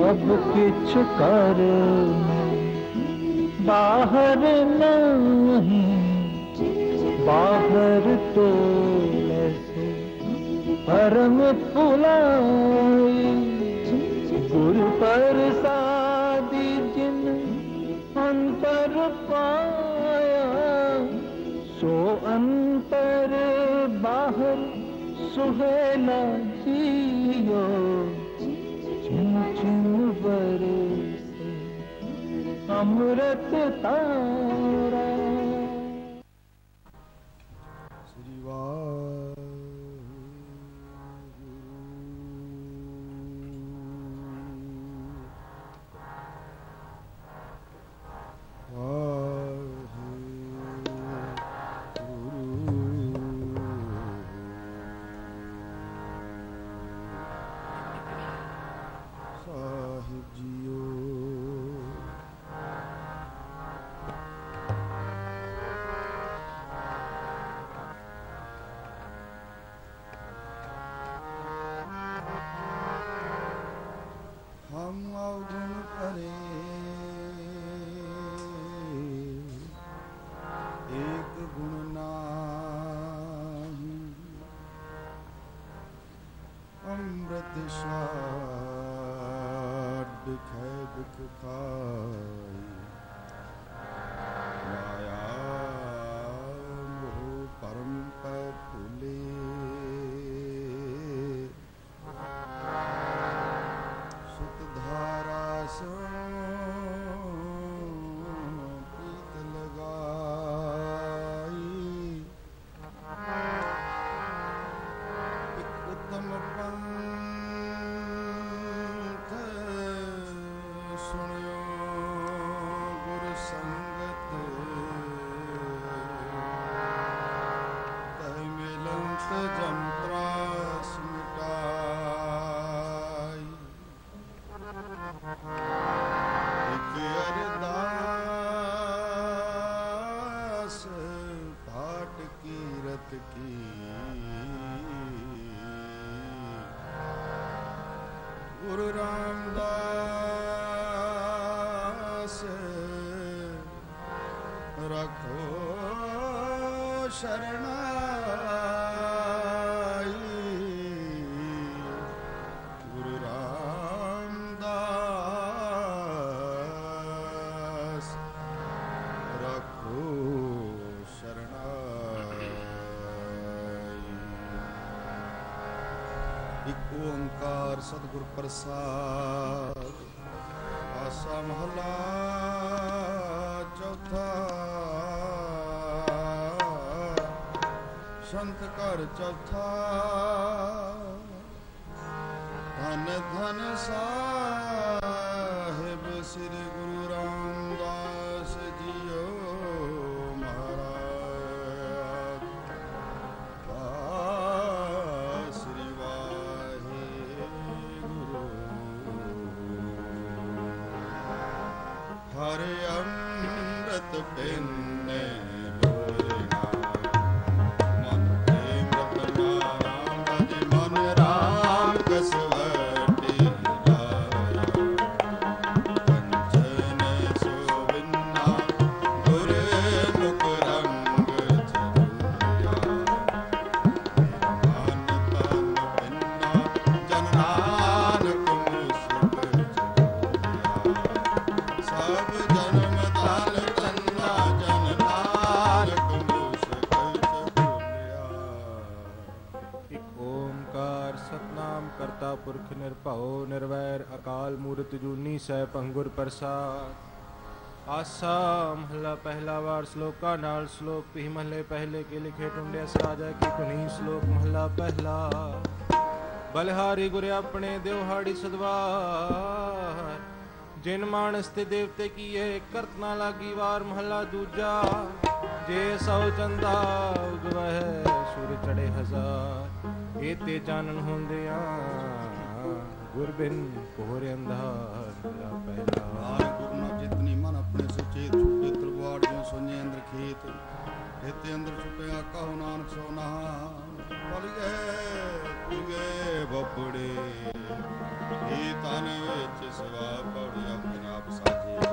ਸਭ ਕਿਛ ਕਰ ਬਾਹਰ ਨਹੀਂ ਬਾਹਰ ਤੋਂ ਐਸੇ ਪਰਮ ਭੁਲਾਈ ਗੁਰ ਪ੍ਰਸਾਦੀ ਜਿਨ ਅੰਤਰ ਪਾਇਆ ਸੋ ਅੰਤਰ ਬਾਹਰ ਸੁਹੇਲਾ ਜੀਓ ਅੰਮ੍ਰਿਤ ਤਾਰਾ ਸਤਿਗੁਰ ਪ੍ਰਸਾਦ ਆਸਾ ਮਹਲਾ ਚੌਥਾ। ਸੰਤ ਘਰ ਚੌਥਾ। ਪੰਗੁਰ ਪ੍ਰਸਾਦ। ਆਸਾ ਮਹਲਾ ਪਹਿਲਾ ਵਾਰ ਸ਼ਲੋਕਾਂ ਨਾਲ ਸ਼ਲੋਕ ਪੀ ਮਹਲੇ ਪਹਿਲੇ ਕੇ ਲਿਖੇ ਟੁੰਡੇ ਸਰਾਜਾ ਕੀ ਧੁਨੀ ਸ਼ਲੋਕ ਮਹਲਾ ਪਹਿਲਾ। ਬਲਿਹਾਰੀ ਗੁਰ ਆਪਣੇ ਦਿਵਹਾੜੀ ਸਦਵਾਰ। ਜਿਨ ਮਾਨਸ ਤੇ ਦੇਵਤੇ ਕੀਏ, ਕਰਤ ਨਾ ਲਾਗੀ ਵਾਰ ਮਹਲਾ ਦੂਜਾ। ਜੇ ਸੌ ਚੰਦਾ ਉਗਵਹਿ, ਸੂਰ ਚੜੇ ਹਜ਼ਾਰ। ਇਹ ਤੇ ਚਾਨਣ ਹੁੰਦਿਆਂ ਗੁਰ ਬਿਨ ਅੰਧਾਰ ਮੇਰਾ ਪਹਿਲਾ ਆਨ ਗੁਰੂ ਜਿਤਨੀ ਮਨ ਆਪਣੇ ਸੁਚੇਤ ਛੁਪੇ ਤਲਵਾਰ ਜਿਉ ਸੋਨੇ ਅੰਦਰ ਖੇਤ। ਇਤੇ ਅੰਦਰ ਛੁਪਿਆ ਕਹੋ ਨਾਨਕ ਸੋ ਨਹਾ ਪਲ ਪੁਗੇ ਬੱਬੜੇ। ਇਹ ਤਨ ਵਿੱਚ ਸਵਾ ਪੌੜੀ ਆਪਣੇ ਸਾਜੇ।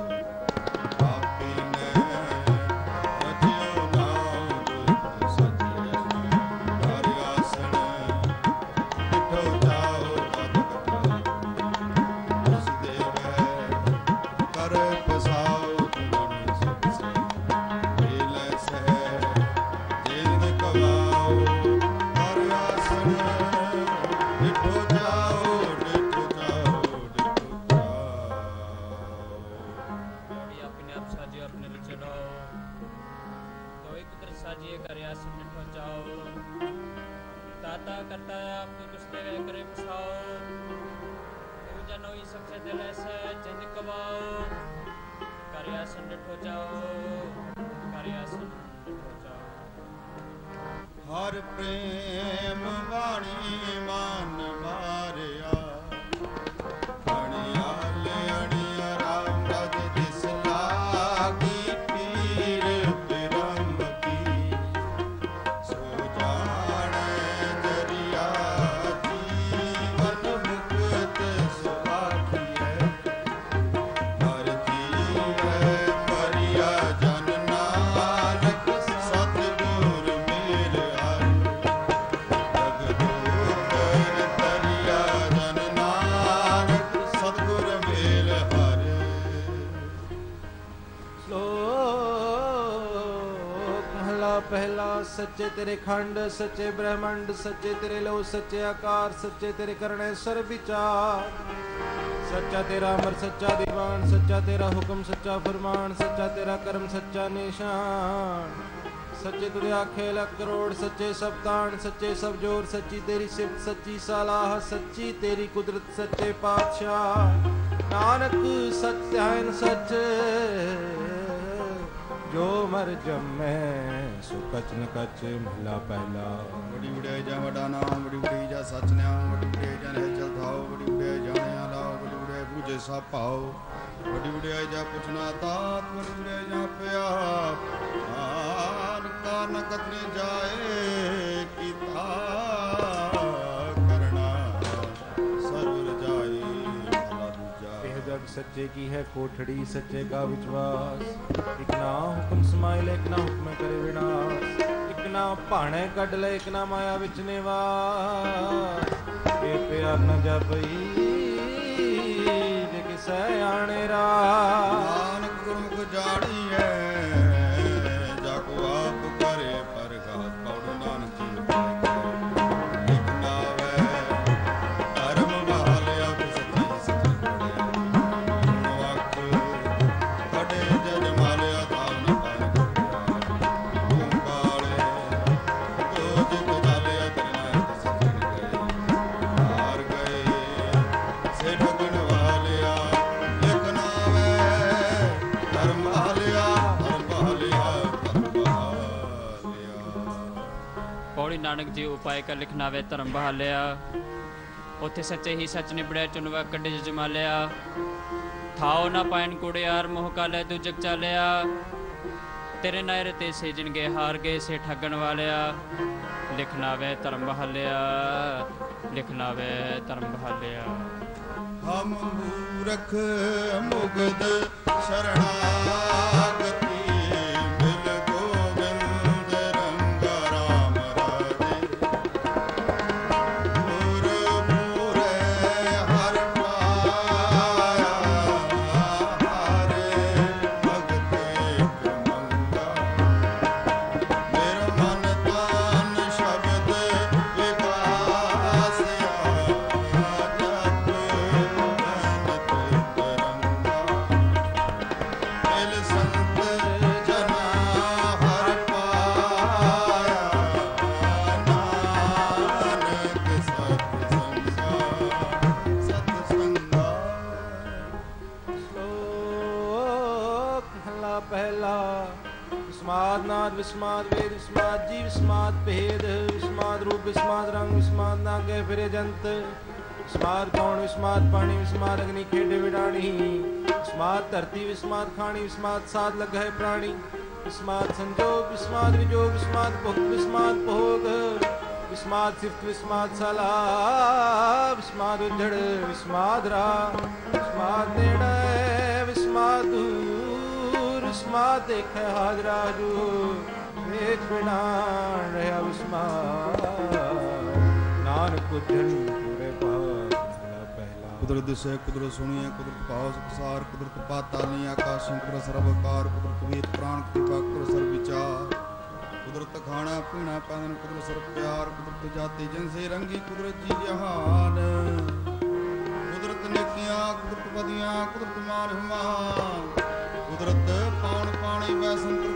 ਸੱਚੇ ਤੇਰੇ ਖੰਡ, ਸੱਚੇ ਬ੍ਰਹਮੰਡ, ਸੱਚੇ ਤੇਰੇ ਲੋ ਸੱਚੇ ਆਕਾਰ, ਸੱਚੇ ਤੇਰੇ ਕਰਨੇ ਸਰ ਵਿਚਾਰ ਸੱਚਾ ਤੇਰਾ ਅਮਰ, ਸੱਚਾ ਦੀਵਾਨ, ਸੱਚਾ ਤੇਰਾ ਹੁਕਮ, ਸੱਚਾ ਫਰਮਾਨ, ਸੱਚਾ ਤੇਰਾ ਕਰਮ, ਸੱਚਾ ਨਿਸ਼ਾਨ। ਸੱਚੇ ਤੁਰੇ ਆਖੇ ਲੱਖ ਕਰੋੜ, ਸੱਚੇ ਸਭ ਤਾਣ, ਸੱਚੇ ਸਭ ਜੋਰ, ਸੱਚੀ ਤੇਰੀ ਸਿਫਤ, ਸੱਚੀ ਸਲਾਹ, ਸੱਚੀ ਤੇਰੀ ਕੁਦਰਤ, ਸੱਚੇ ਪਾਤਸ਼ਾਹ। ਨਾਨਕ ਸਤਿਆਨ ਸੱਚ। ਜੋ ਮਰ ਜੰਮੈ ਸੋ ਕਚ ਨ ਕਚ ਮਹਲਾ ਪਹਿਲਾ। ਬੜੀ ਉਡਿਆਈ ਜਾ ਵਡਾ ਨਾਮ ਬੜੀ ਉਡਿਆਈ ਜਾ ਸਚ ਨਾਮ ਬੜੀ ਉਡਿਆਈ ਜਾ ਰਹਿ ਚਲ ਥਾਓ ਬੜੀ ਉਡਿਆਈ ਜਾਣਿਆ ਲਾਓ ਬੜੀ ਉਡਿਆਈ ਬੂਝੇ ਸਭ ਭਾਓ ਬੜੀ ਉਡਿਆਈ ਜਾ ਪੁੱਛਣਾ ਤਾਤ ਬੜੀ ਉਡਿਆਈ ਜਾ ਪਿਆ ਆਨ ਕਾ ਨਕਤ ਨੇ ਜਾਏ, ਕੀਤਾ ਸੱਚੇ ਕੀ ਹੈ ਕੋਠੜੀ, ਸੱਚੇ ਕਾ ਵਿਚਵਾਸ ਇਕ ਨਾ ਹੁਕਮ ਸਮਾਇ ਲੈ ਇਕ ਨਾ ਹੁਕਮ ਕਰੇ ਵਿਨਾਸ਼। ਇਕ ਨਾ ਭਾਣੇ ਕੱਢ ਲੈ, ਇਕ ਨਾ ਮਾਇਆ ਵਿੱਚ ਨਿਵਾਸ। ਇਹ ਪਿਆਰ ਨਾ ਜਪਈ ਜੇ ਕਿਸੈ ਆਣੇ ਰਾ ਨਾਨਕ ਜੀ ਉਪਾਇ ਕਰ ਲਿਖਣਾ ਧਰਮ ਬਹਾਲਿਆ। ਉੱਥੇ ਸੱਚੇ ਹੀ ਸੱਚ ਨਿਬੜਿਆ ਚੁਨਵਾ ਕੱਢੇ ਜਮਾਲਿਆ ਥਾਓ ਨਾ ਪਾਇਨ ਕੁੜਿਆਰ ਮੋਹ ਕਾਲੇ ਤੂੰ ਚਾਲਿਆ। ਤੇਰੇ ਨਾਇਰ ਤੇ ਸੇਜਣ ਗਏ ਹਾਰ ਗਏ, ਸੇ ਠੱਗਣ ਵਾਲਿਆ। ਲਿਖਣਾ ਵੇ ਧਰਮ ਬਹਾਲਿਆ। ਲਿਖਣਾ ਵੇ ਧਰਮ ਬਹਾਲਿਆ। ਹਮ ਮੂਰਖ ਮੁਗਦ ਸ਼ਰਣਾਗਤੀ ਪਹਿਲਾ। ਵਿਸਮਾਦ ਨਾਦ ਵੇਦ, ਵਿਸਮਾਦ ਜੀ ਵਿਸਮਾਦ ਭੇਦ, ਵਿਸਮਾਦ ਰੂਪ, ਵਿਸਮਾਦ ਰੰਗ, ਵਿਸਮਾਦ ਨਾਗੇ ਫਿਰੇ ਜੰਤ। ਵਿਸਮਾਦ ਕੌਣ, ਵਿਸਮਾਦ ਪਾਣੀ, ਵਿਸਮਾਦ ਅਗਨੀ ਖੇਡੇ ਵਿਡਾਣੀ। ਵਿਸਮਾਦ ਧਰਤੀ ਵਿਸਮਾਦ ਖਾਣੀ ਵਿਸਮਾਦ ਸਾਧ ਲਗਾਏ ਪ੍ਰਾਣੀ ਵਿਸਮਾਦ ਸੰਜੋਗ ਵਿਸਮਾਦ ਵਿਜੋਗ ਵਿਸਮਾਦ ਭੁਖ ਵਿਸਮਾਦ ਭੋਗ ਵਿਸਮਾਦ ਸਿਫਤ ਵਿਸਮਾਦ ਸਲਾ ਵਿਸਮਾਦ ਉਜੜ ਵਿਸਮਾਦ ਰਾ ਵਿਸਮਾਦ ਵਿਸਮਾਦ ਨੇੜੇ ਦੂਰ ਵਿਸਮਾਦ ਦੇਖੈ ਹਾਜ਼ਰਾ ਜੂ ਵੇਖ ਬਿਨਾ ਰਹਾ ਵਿਸਮਾਦ ਨਾਨਕ ਪੁੱਜਣ ਕੁਦਰਤ ਦਿਸੇ ਕੁਦਰਤ ਸੁਣੀਏ ਕੁਦਰਤ ਭਾਵ ਸੁਖਸਾਰ ਕੁਦਰਤ ਪਾਤਾਲੀ ਆਕਾਸ਼ੰ, ਕੁਦਰਤ ਸਰਵਕਾਰ, ਕੁਦਰਤ ਵੀਰ ਪ੍ਰਾਣ, ਕਿਰਪਾ, ਕੁਦਰਤ ਸਰਬ ਵਿਚਾਰ। ਕੁਦਰਤ ਖਾਣਾ, ਪੀਣਾ ਪੈਦਨ ਕੁਦਰਤ ਸਰਬ ਪਿਆਰ, ਕੁਦਰਤ ਜਾਤੀ, ਜਨਸੇ, ਰੰਗੀ, ਕੁਦਰਤ ਜੀ ਜਹਾਨ। ਕੁਦਰਤ ਨੇਕੀਆਂ ਕੁਦਰਤ ਵਧੀਆਂ ਕੁਦਰਤ ਮਾਨ ਹਮਾਨ ਕੁਦਰਤ ਪਾਉਣ ਪਾਣੀ ਵੈ ਸੰਤਰ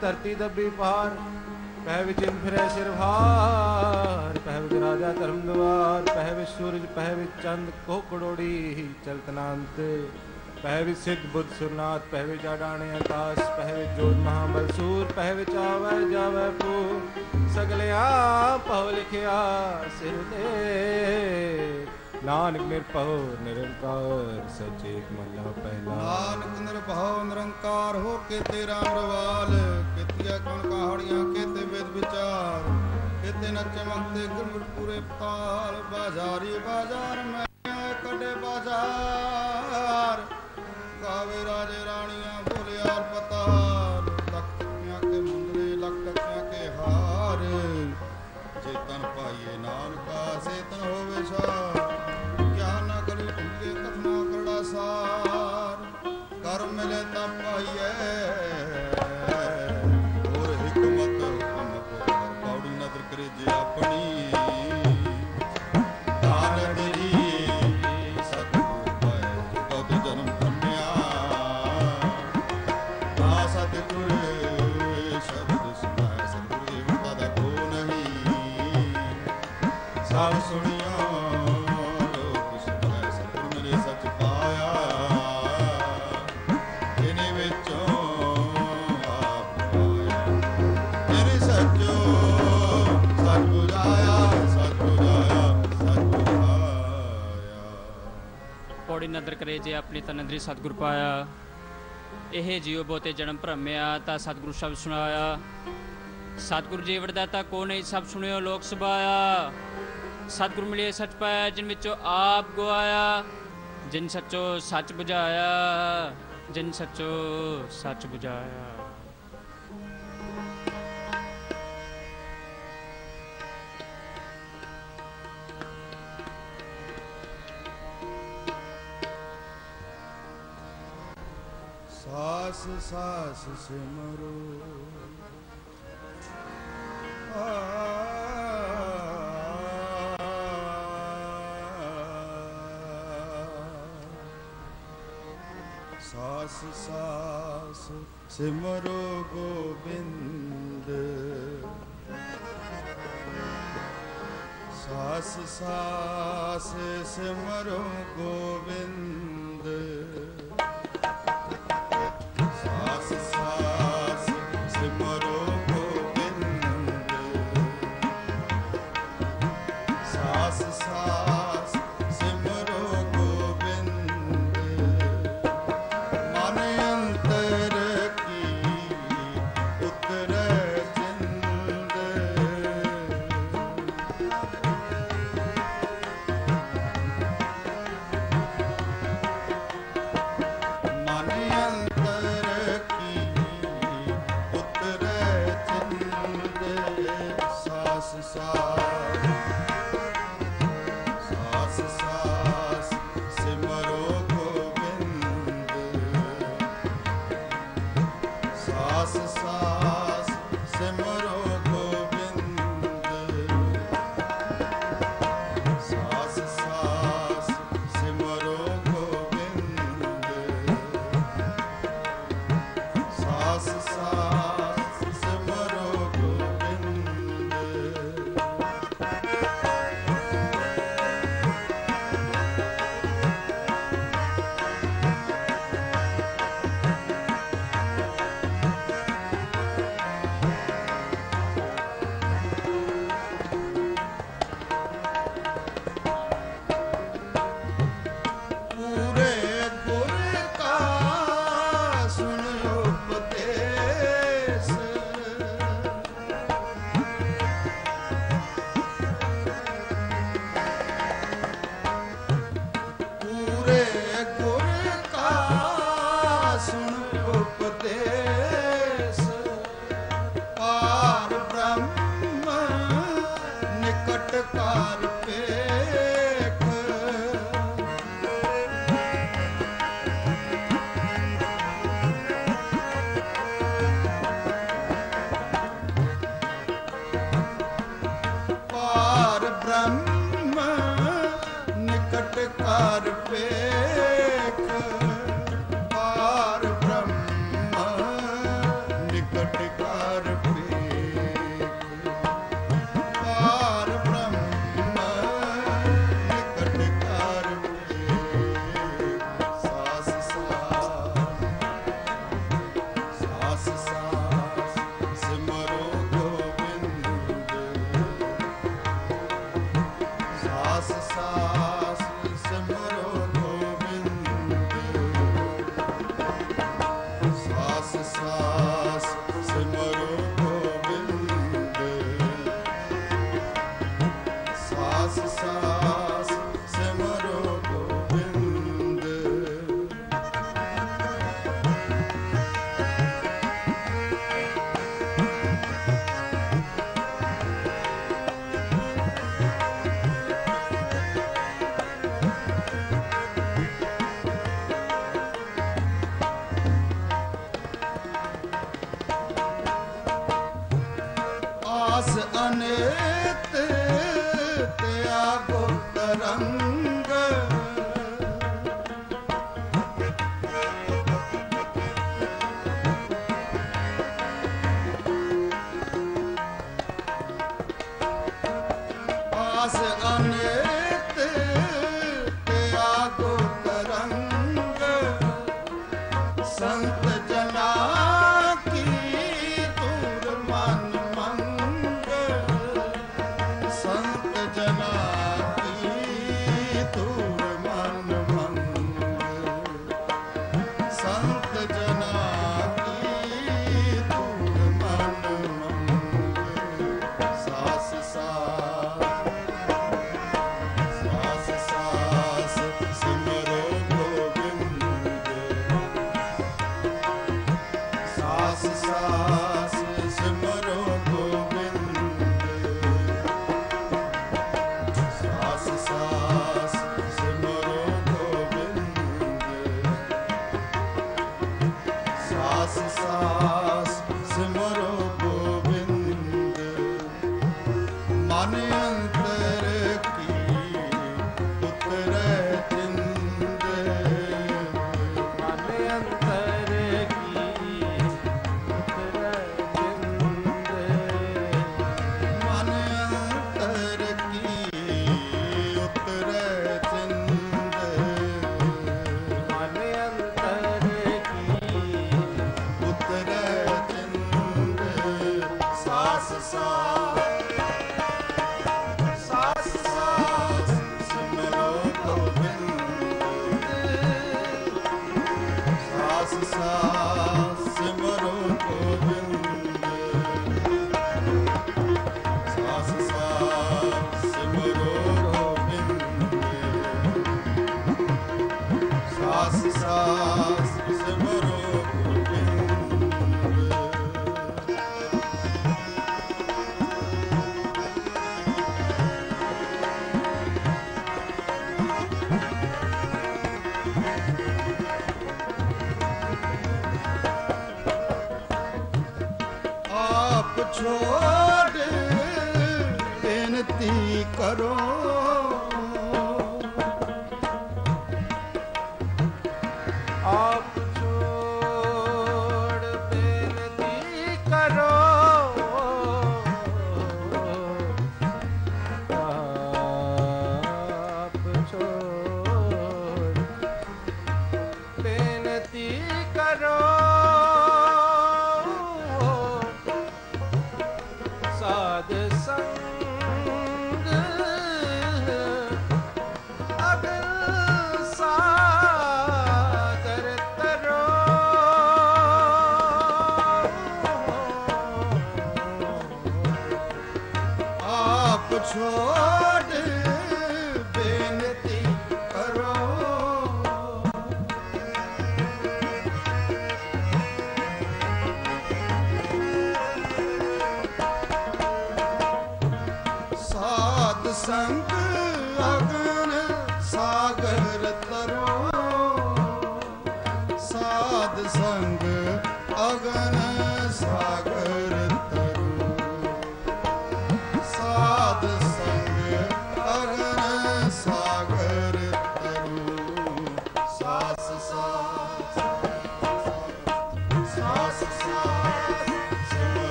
ਧਰਤੀ ਦੱਬੀ ਪਹਾੜ ਪਹਿ ਵਿੱਚ ਫਿਰੇ ਸਿਰ ਭਾਰ ਪਹਿ ਵਿੱਚ ਰਾਜਾ ਧਰਮ ਦਵਾਰ ਪਹਿ ਵਿੱਚ ਸੂਰਜ ਪਹਿ ਵਿੱਚ ਚੰਦ ਕੋ ਕੜੋੜੀ ਚਲਤਨਾੰਤ ਪਹਿ ਵਿੱਚ ਸਿੱਧ ਬੁੱਧ ਸੁਰਨਾਥ ਪਹਿ ਵਿੱਚ ਆਡਾਣੇ ਆਕਾਸ਼ ਪਹਿ ਵਿੱਚ ਜੋਤ ਮਹਾਬਲ ਸੂਰ ਪਹਿ ਵਿੱਚ ਆਵੈ, ਜਾਵੈ ਪੂਰ ਸਗਲਿਆ ਪਉ ਲਿਖਿਆ ਸਿਰ ਤੇ। ਨਾਨਕ ਨਿਰਭਉ ਨਿਰੰਕਾਰ ਸਚੇਤ ਮਹਲਾ ਪਹਿਲਾ। ਨਾਨਕ ਨਿਰਭਉ ਨਿਰੰਕਾਰ ਹੋ ਕੇ ਤੇਰਾ ਅਮਰਵਾਲ ਕਿਤਿਆ ਕਣ ਕਹਾੜੀਆਂ ਕੇਤੇ ਵੇਦ ਵਿਚਾਰ। ਕੇਤੇ ਨੱਚੇ ਮੰਗਤੇ ਗੁਰਮੁਖ ਪੂਰੇ ਤਾਲ ਬਾਜ਼ਾਰੀ ਬਾਜ਼ਾਰ ਮੈਂ ਕੱਢੇ ਬਾਜ਼ਾਰ। ਗਾਵੇ ਰਾਜੇ ਰਾਣੀਆਂ ਬੋਲਿਆਰ ਪਤਾਲ। ਲੱਖ ਟੱਕਿਆਂ ਕੇ ਮੁੰਦਰੇ ਲੱਖ ਟੱਕਿਆਂ ਕੇ ਹਾਰ। ਚੇਤਨ ਪਾਈਏ ਨਾਨਕਾ ਚੇਤਨ ਹੋਵੇ ਸਾਰ। ਪੌੜੀ ਨਦਰ ਕਰੇ ਜੇ ਆਪਣੀ ਤਨੰਦਰੀ ਸਤਿਗੁਰ ਪਾਇਆ। ਇਹ ਜੀਵ ਬਹੁਤੇ ਜਨਮ ਭਰਮਿਆ ਤਾਂ ਸਤਿਗੁਰੂ ਸ਼ਬਦ ਸੁਣਾਇਆ। ਸਤਿਗੁਰੂ ਜੀ ਵਰਦਾਤਾ ਕੋ ਨਹੀਂ ਸਭ ਸੁਣਿਓ ਲੋਕ ਸੁਭਾਇਆ। ਸਤਿਗੁਰ ਮਿਲਿਆ ਸੱਚ ਪਾਇਆ, ਜਿਨ ਵਿੱਚੋਂ ਆਪ ਗਵਾਇਆ। ਜਿਨ ਸੱਚੋ ਸੱਚ 부ਝਾਇਆ ਜਿਨ ਸੱਚੋ ਸੱਚ 부ਝਾਇਆ ਸਾਸ ਸਿਮਰੋ ਸਾਸ ਸਾਸ ਸਿਮਰੋ ਗੋਬਿੰਦ ਸਾਸ ਸਾਸ ਸਿਮਰੋ ਗੋਬਿੰਦ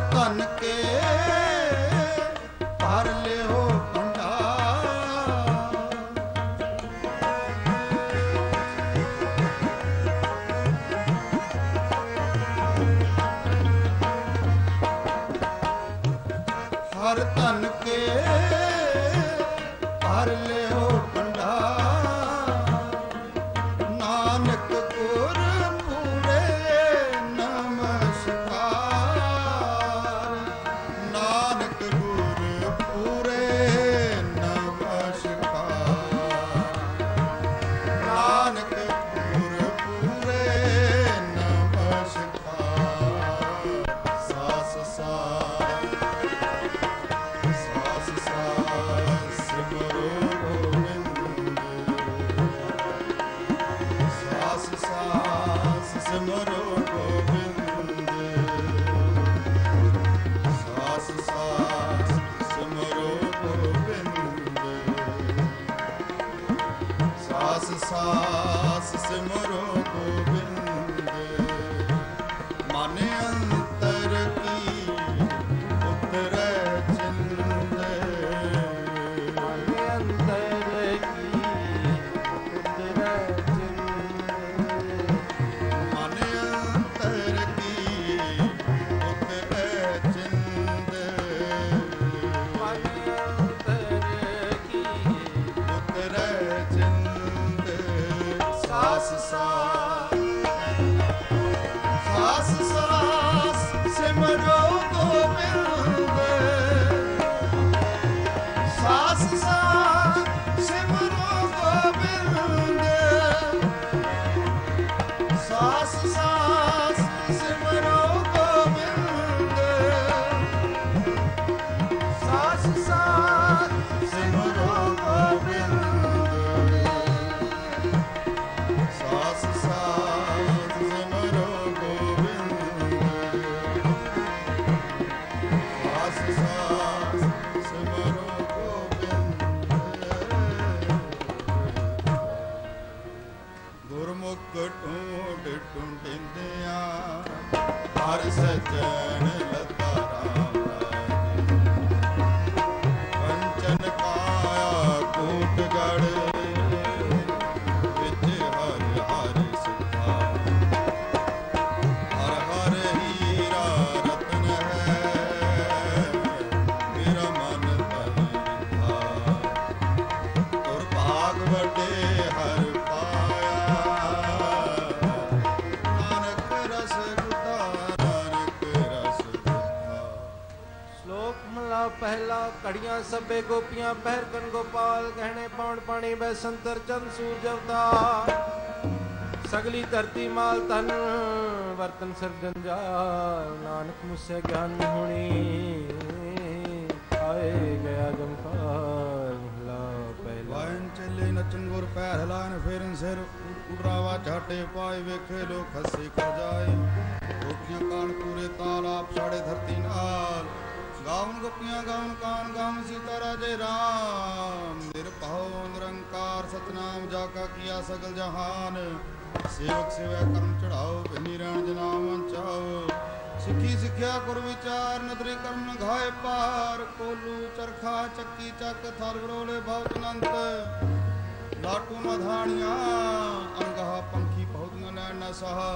ਧਨ ਸਭੇ ਗੋਪੀਆਂ ਪਹਿਰ ਗੋਪਾਲ, ਗਹਿਣੇ ਪਾਉਣ ਪਾਣੀ ਬੈ ਸੰਤਰ ਚੰਦ ਸੂਰਜ ਅਵਤਾਰ। ਸਗਲੀ ਧਰਤੀ ਮਾਲ ਤਨ ਵਰਤਨ ਸਰਜਨ ਜਾਲ ਨਾਨਕ ਮੁਸੇ ਗਿਆਨ ਹੁਣੀ। ਆਏ ਗਿਆ ਜਮਕਾਰ ਮਹਲਾ ਪਹਿਲਾ। ਵਾਇਨ ਚੱਲੇ ਨਚਨ ਗੁਰ, ਪੈਰ ਹਲਾਨ ਫੇਰਨ ਸਿਰ ਉਡਰਾਵਾ ਝਾਟੇ ਪਾਏ ਵੇਖੇ ਲੋ ਸਗਲ ਜਹਾਨ। ਸੇਵਕ ਸੇਵਾ ਕਰਮ ਚੜਾਓ ਬਿਨੀ ਰਹਿਣ ਜਨਾਮ ਵੰਚਾਓ ਸਿੱਖੀ ਸਿੱਖਿਆ ਗੁਰ ਵਿਚਾਰ, ਨਦਰੀ ਕਰਮ ਨਘਾਏ ਪਾਰ। ਕੋਲੂ ਚਰਖਾ ਚੱਕੀ ਚੱਕ ਥਰ ਬਰੋਲੇ ਬਹੁਤ ਅਨੰਤ। ਲਾਟੂ ਮਧਾਣੀਆਂ ਅਨਗਹਾ ਪੰਖੀ ਬਹੁਤੀਆਂ ਨੈਣ ਨ ਸਹਾ।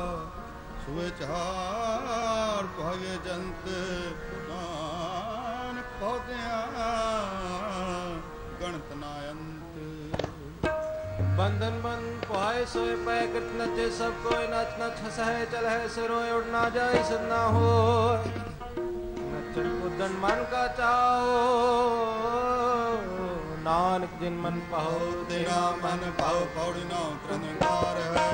ਸੂਏ ਚਾਰ ਭਾਗੇ ਜੰਤ, ਨਾਨਕ ਬਹੁਤਿਆਂ ਗਣਤ ਨਾ ਅੰਤ बंधन मन पुहाय सोए पैकट नचे सब कोई नच नच हसहे चलहे सिरोए उड़ना जाए सन्ना हो नचन कुदन मन का चाओ नानक जिन मन पहो देगा मन पहो पौड़नो त्रनकार है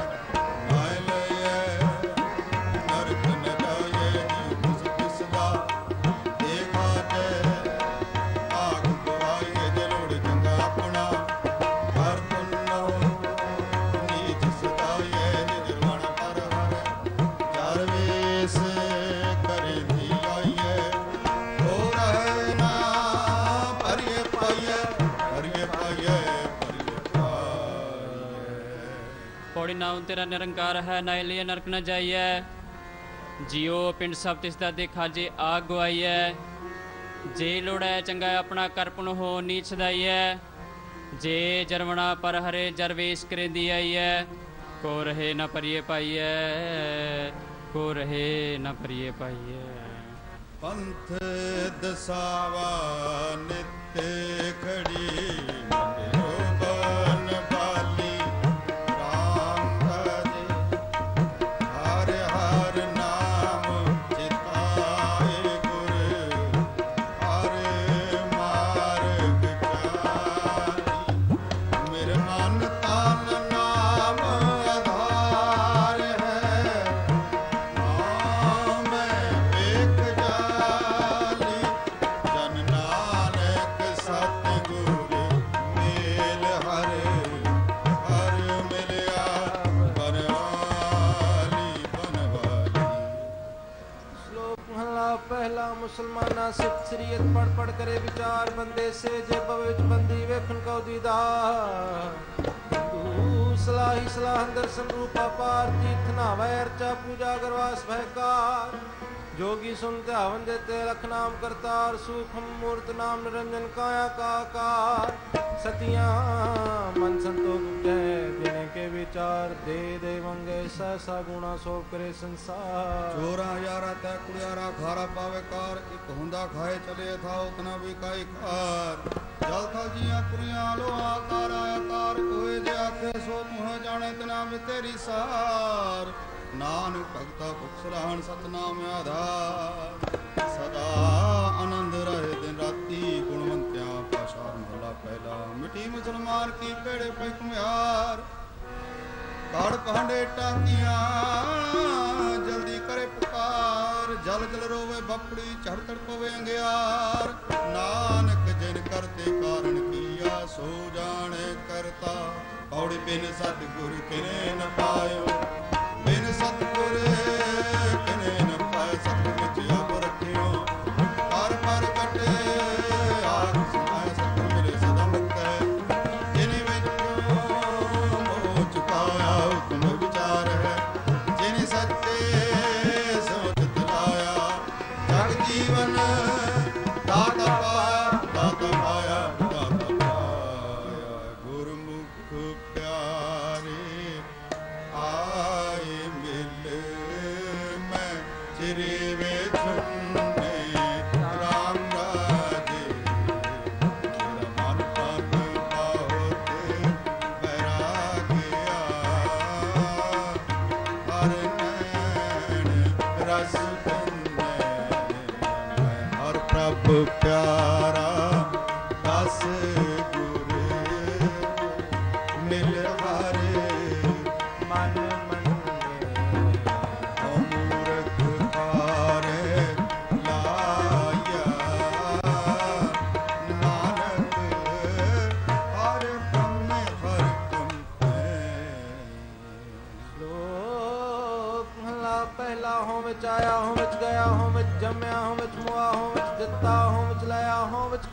ਨਾਮ ਤੇਰਾ ਨਿਰੰਕਾਰ ਹੈ, ਨਾ ਲਿਏ ਨਰਕ ਨ ਜਾਈਐ। ਜਿਉ ਪਿੰਡ ਸਭ ਤਿਸ ਦਾ ਦੇਖਾਜੇ ਆਗ ਗਵਾਈਐ ਜੇ ਲੋੜੈ ਚੰਗਾ ਆਪਣਾ ਕਰਪਨ ਹੋ, ਨੀਚ ਸਦਾਈਐ। ਜੇ ਜਰਵਣਾ ਪਰ ਹਰੇ, ਜਰਵੇਸ ਕਰੇਂਦੀ ਆਈਐ। ਕੋ ਰਹੇ ਨਾ ਪਰਿਏ ਪਾਈਐ, ਕੋ ਰਹੇ ਨ ਪਰਿਏ ਪਾਈਐ। ਪੰਥ ਦਸਾਵਾ ਨਿਤ ਖੜੀ ਰਚਨਾ ਸਿਫਤ ਸ੍ਰੀਅਤ ਪੜ ਪੜ ਕਰੇ ਵਿਚਾਰ ਬੰਦੇ ਸੇ, ਜੇ ਭਵ ਬੰਦੀ ਵੇਖਣ ਕਉ ਦੀਦਾਰ ਤੂ ਸਲਾਹੀ ਸਲਾਹ ਅੰਦਰ ਸੰਰੂਪ ਅਪਾਰ, ਤੀਰਥ ਨਾਵੈ ਅਰਚਾ ਪੂਜਾ ਕਰਵਾਸ ਭੈਕਾਰ ਜੋਗੀ ਸੁਨ ਧਿਆਵਨ ਦੇਤੇ ਲਖ ਨਾਮ ਕਰਤਾਰ, ਸੂਖਮ ਮੂਰਤ ਨਾਮ ਨਿਰੰਜਨ ਕਾਇਆ ਕਾ ਕਾ ਸਤਿਆ ਮਨ ਸੰਤੋਖ ਜੈ के विचार दे देवंगे सहसा गुणा सो करे संसार चोरा यारा तै कुड़ियारा खारा पावे कार एक हुंदा खाए चले था उतना भी काई कार जल थल जिया पुरिया लो आकार आकार कोई जे आखे सो मुह जाने तना भी तेरी सार नानक भगता पुखसलाहन सतनाम आधार सदा आनंद रहे दिन राती गुणवंत्या पाशार महला पहला मिठी मुसलमान की पेड़े पैकुम्यार ਕੁਮਿਆਰ ਕਾੜ ਟਾਕੀਆਂ ਜਲਦੀ ਕਰੇ ਪੁਕਾਰ, ਜਲ ਜਲ ਰੋਵੇ ਬਪੜੀ ਝੜ ਤੜ ਪਵੇ ਅੰਗਿਆਰ। ਨਾਨਕ ਜਿਨ ਕਰਤੇ ਕਾਰਨ ਕੀਆ, ਸੋ ਜਾਣੇ ਕਰਤਾ। ਪੌੜੀ ਬਿਨ ਸਤਿਗੁਰ ਕਿਨੇ ਨ ਪਾਇਓ, ਬਿਨ ਸਤਿਗੁਰ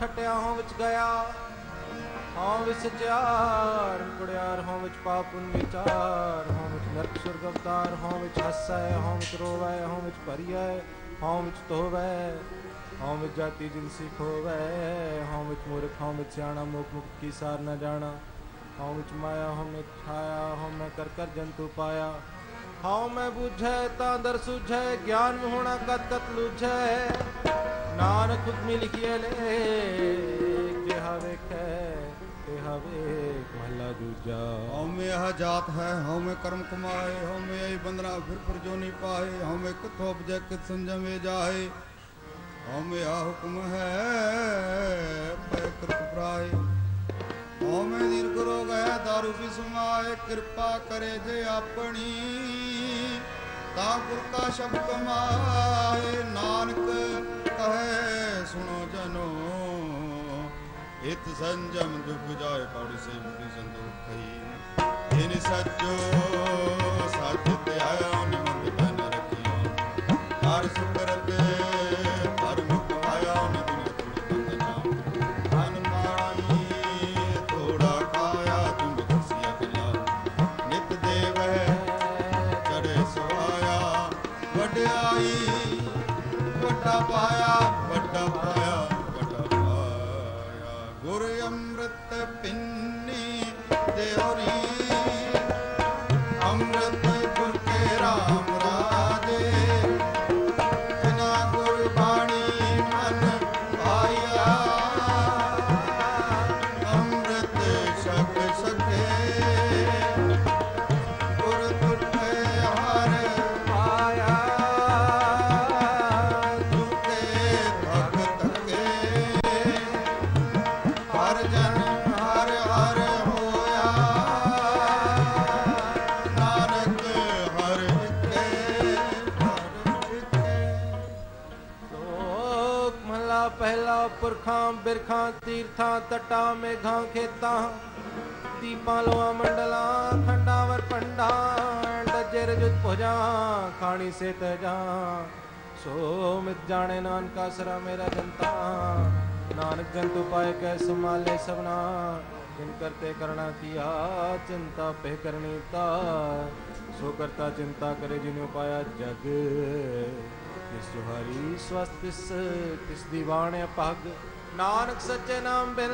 ਖਟਿਆ ਹੋਂ ਵਿੱਚ ਗਿਆ ਹੋਂ ਵਿੱਚ ਸਚਿਆਰ ਗੁੜਿਆਰ ਹੋਂ ਵਿੱਚ ਪਾਪੁਨ ਵਿਚਾਰ ਹੋਂ ਵਿੱਚ ਨਰਕ ਸੁਰਗ ਅਵਤਾਰ ਹੋਂ ਵਿੱਚ ਹੱਸੈ ਹੋਂ ਵਿੱਚ ਰੋਵੈ ਹੋਂ ਵਿੱਚ ਭਰੀਐ ਹੋਂ ਵਿੱਚ ਧੋਵੈ ਹੋਂ ਵਿੱਚ ਜਾਤੀ ਜਿਨਸੀ ਖੋਵੈ ਹੋਂ ਵਿੱਚ ਮੂਰਖ ਹੋਂ ਵਿੱਚ ਸਿਆਣਾ ਮੁਖ ਮੁਖ ਕੀ ਸਾਰ ਨਾ ਜਾਣਾ ਹੋਂ ਵਿੱਚ ਮਾਇਆ ਹਉ ਵਿੱਚ ਛਾਇਆ ਹਉ ਮੈਂ ਕਰ ਕਰ ਜੰਤੂ ਪਾਇਆ ਹਉ ਮੈਂ ਬੁਝੈ ਤਾਂ ਦਰ ਸੁਝੈ ਗਿਆਨ में ਹੋਣਾ ਕਤ ਕਤ ਲੁਝੈ ਨਾਨਕ ਹੁਕਮੀ ਲਿਖੀਏ ਲੈ ਜਿਹਾ ਵੇਖੈ ਤਿਹਾ ਵੇਖ ਮਹਲਾ ਦੂਜਾ। ਹਉ ਆਹ ਜਾਤ ਹੈ ਹਉ ਕਰਮ ਕਮਾਏ ਹਉ ਇਹ ਬੰਦਨਾ ਫਿਰ ਫਿਰ ਨਹੀਂ ਪਾਏ ਹਉ ਮੈਂ ਕਿਥੋਂ ਉਪਜੈ ਕਿਤ ਸੰਜਮੇ ਜਾਏ। ਹਉ ਮੈਂ ਹੁਕਮ ਹੈ, ਪੈ ਕਿਰਤ ਪ੍ਰਾਏ ਹਉ ਮੈਂ ਦੀਰਘ ਰੋਗ ਦਾਰੂ ਵੀ ਸਮਾਏ, ਕਿਰਪਾ ਕਰੇ ਜੇ ਆਪਣੀ। ਤਾਂ ਗੁਰ ਕਾ ਸ਼ਬਦ ਕਮਾਏ, ਨਾਨਕ ਕਹੇ, ਸੁਣੋ ਜਨੋ ਇਤ ਸੰਜਮ ਦੁਖ ਜਾਏ ਪੜ ਸੇ ਮੁਕਤੀ ਸੰਤੋਖ ਕਹੀ ਇਨ ਸੱਚੋ, ਸੱਚ ਤੇ ਆਇਆ ਬਨ ਰਖਿਓ। ਹਰ ਸੁਕਰਤ ਪੁਰਖਾਂ, ਬਿਰਖਾਂ, ਤੀਰਥਾਂ, ਤਟਾਂ, ਮੇਘਾਂ, ਖੇਤਾਂ, ਦੀਪਾਂ ਲੋਆਂ ਮੰਡਲਾਂ, ਖੰਡਾਵਰ, ਪੰਡਾਂ ਡਜੇ ਰਜੁਤ ਭੁਜਾਂ, ਖਾਣੀ ਸੇ ਤਜਾਂ ਸੋ ਮਿਤ ਜਾਣੇ ਨਾਨਕਾ ਸਰਾ ਮੇਰਾ ਜਨਤਾ, ਨਾਨਕ ਜੰਤੂ ਪਾਏ ਕੈ ਸੰਭਾਲੇ ਸਭਨਾ, ਜਿਨ ਕਰਤੇ ਕਰਣਾ ਕੀਆ, ਚਿੰਤਾ ਪਹਿ ਕਰਨੀ ਤਾ। ਸੋ ਕਰਤਾ ਚਿੰਤਾ ਕਰੇ ਜਿਨਿ ਉਪਾਇਆ ਜਗ। ਜਿਸ ਜੁਹਾਰੀ ਸਵਸਤ ਤਿਸ ਤਿਸ ਦੀਵਾਨ ਅਪਗ ਨਾਨਕ ਸੱਚੇ ਨਾਮ ਬਿਨ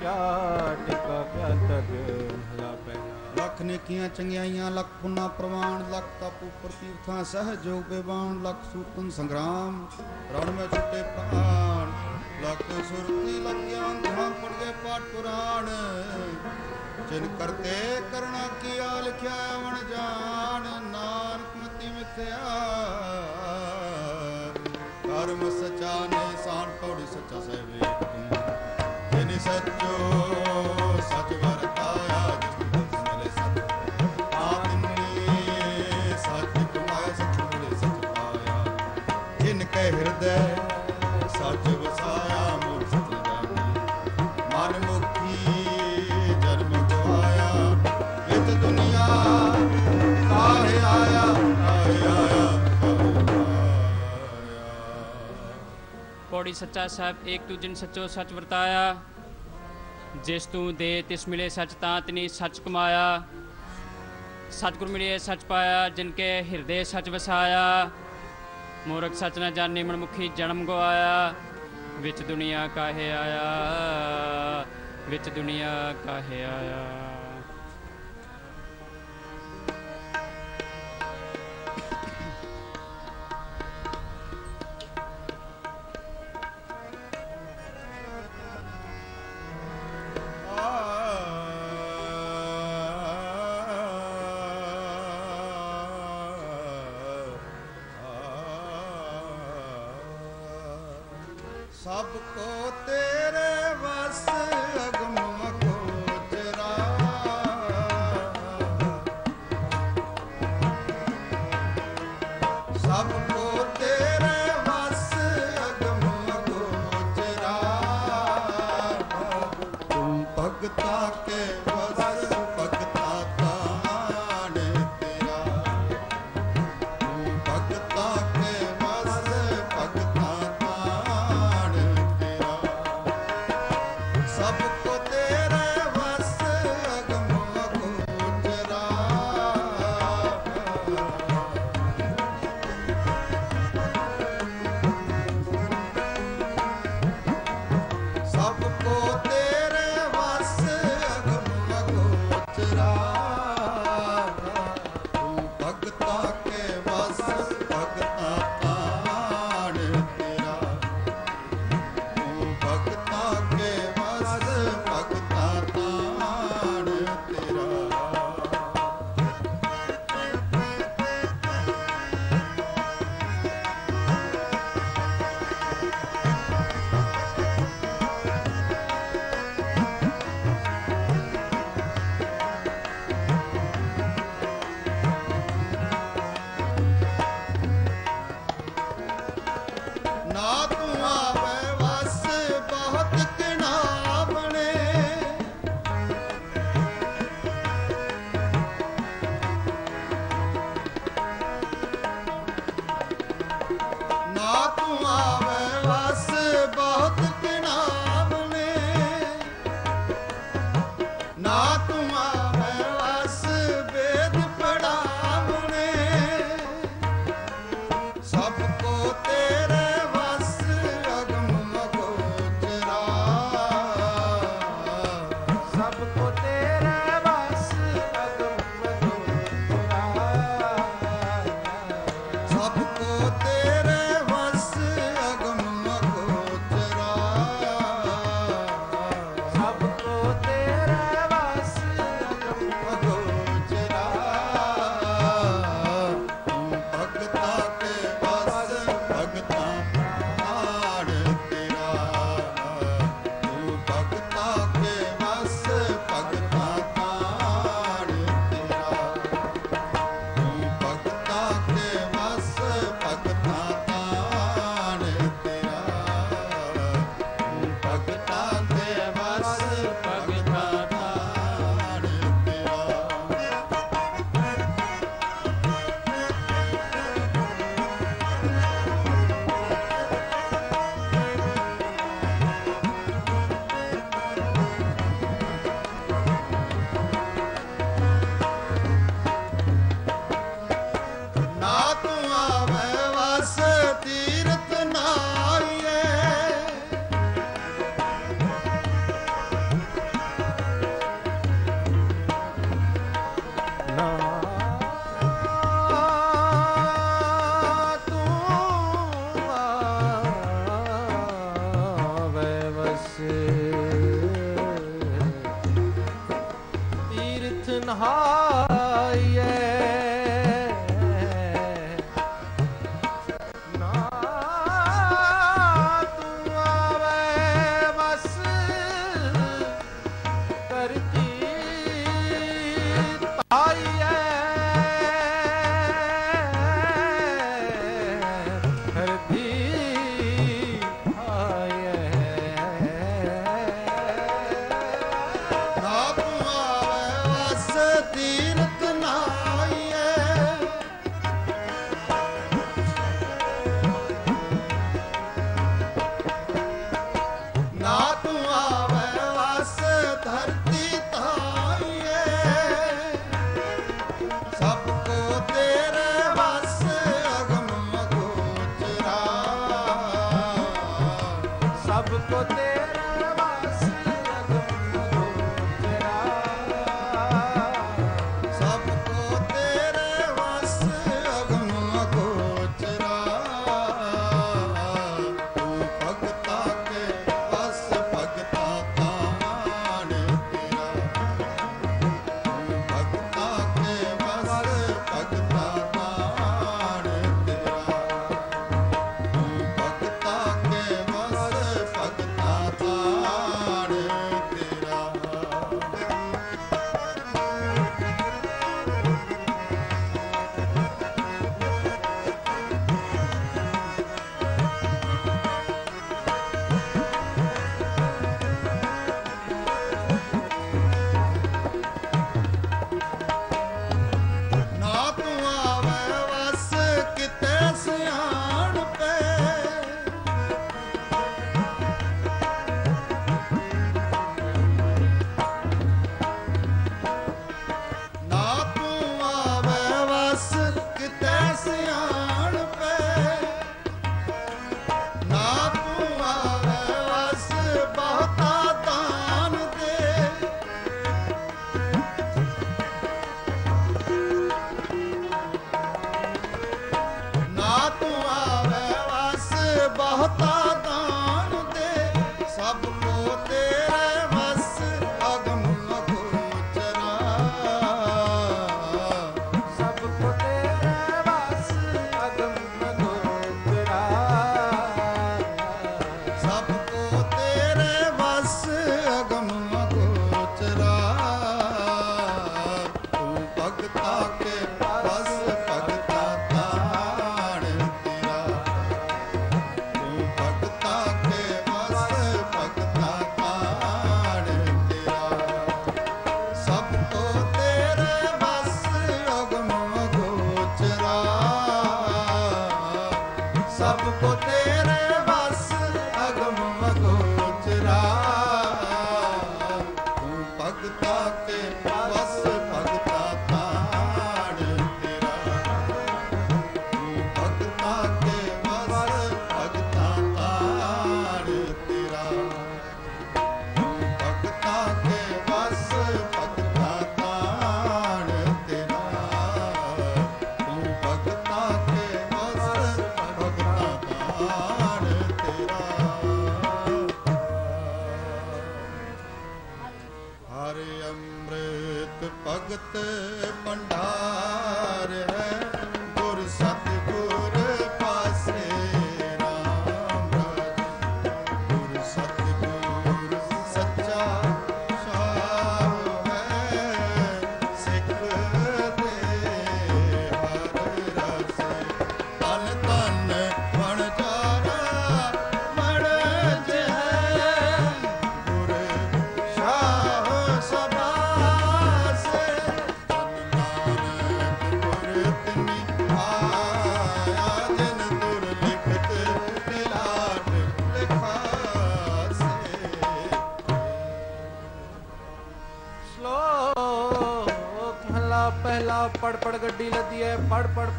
ਕਿਆ ਟਿਕਾ ਕਿਆ ਤਗ ਮਹਲਾ ਪਹਿਲਾ ਲੱਖ ਨੇਕੀਆਂ ਚੰਗਿਆਈਆਂ, ਲੱਖ ਪੁੰਨਾ ਪ੍ਰਵਾਨ, ਲੱਖ ਤਪ ਉਪਰ ਤੀਰਥਾਂ, ਸਹਜੋਗ ਬੇਵਾਨ ਲੱਖ ਸੂਤਨ ਸੰਗਰਾਮ। ਰਣ ਮੈਂ ਛੁੱਟੇ ਪ੍ਰਾਣ, ਲੱਖ ਸੁਰਤੀ ਲੱਖ ਗਿਆਨ ਧਿਆਨ ਪੜ ਗਏ ਪਾਠ ਪੁਰਾਣ। ਜਿਨ ਕਰਤੇ ਕਰਣਾ ਕੀਆ ਲਿਖਿਆ ਵਣ ਜਾਣ ਨਾਨਕ ਮਤੀ ਮਿਥਿਆ ਕਰਮ ਸਚਾ ਪੌੜੀ ਸੱਚਾ ਸਾਹਿਬ ਏਕ ਤੂ ਜਿਨ ਸੱਚੋ ਸੱਚ ਵਰਤਾਇਆ, ਜਿਸ ਤੂੰ ਦੇ ਤਿਸ ਮਿਲੇ ਸੱਚ ਤਾਂ ਤਨੀ ਸੱਚ ਕਮਾਇਆ। ਸਤਿਗੁਰ ਮਿਲਿਆ, ਸੱਚ ਪਾਇਆ, ਜਿਨ ਕੇ ਹਿਰਦੇ ਸੱਚ ਵਸਾਇਆ। ਮੂਰਖ ਸੱਚ ਨਾ ਜਾਣੇ ਮਨਮੁਖੀ ਜਨਮ ਗਵਾਇਆ। ਵਿੱਚ ਦੁਨੀਆ ਕਾਹੇ ਆਇਆ, ਵਿੱਚ ਦੁਨੀਆ ਕਾਹੇ ਆਇਆ।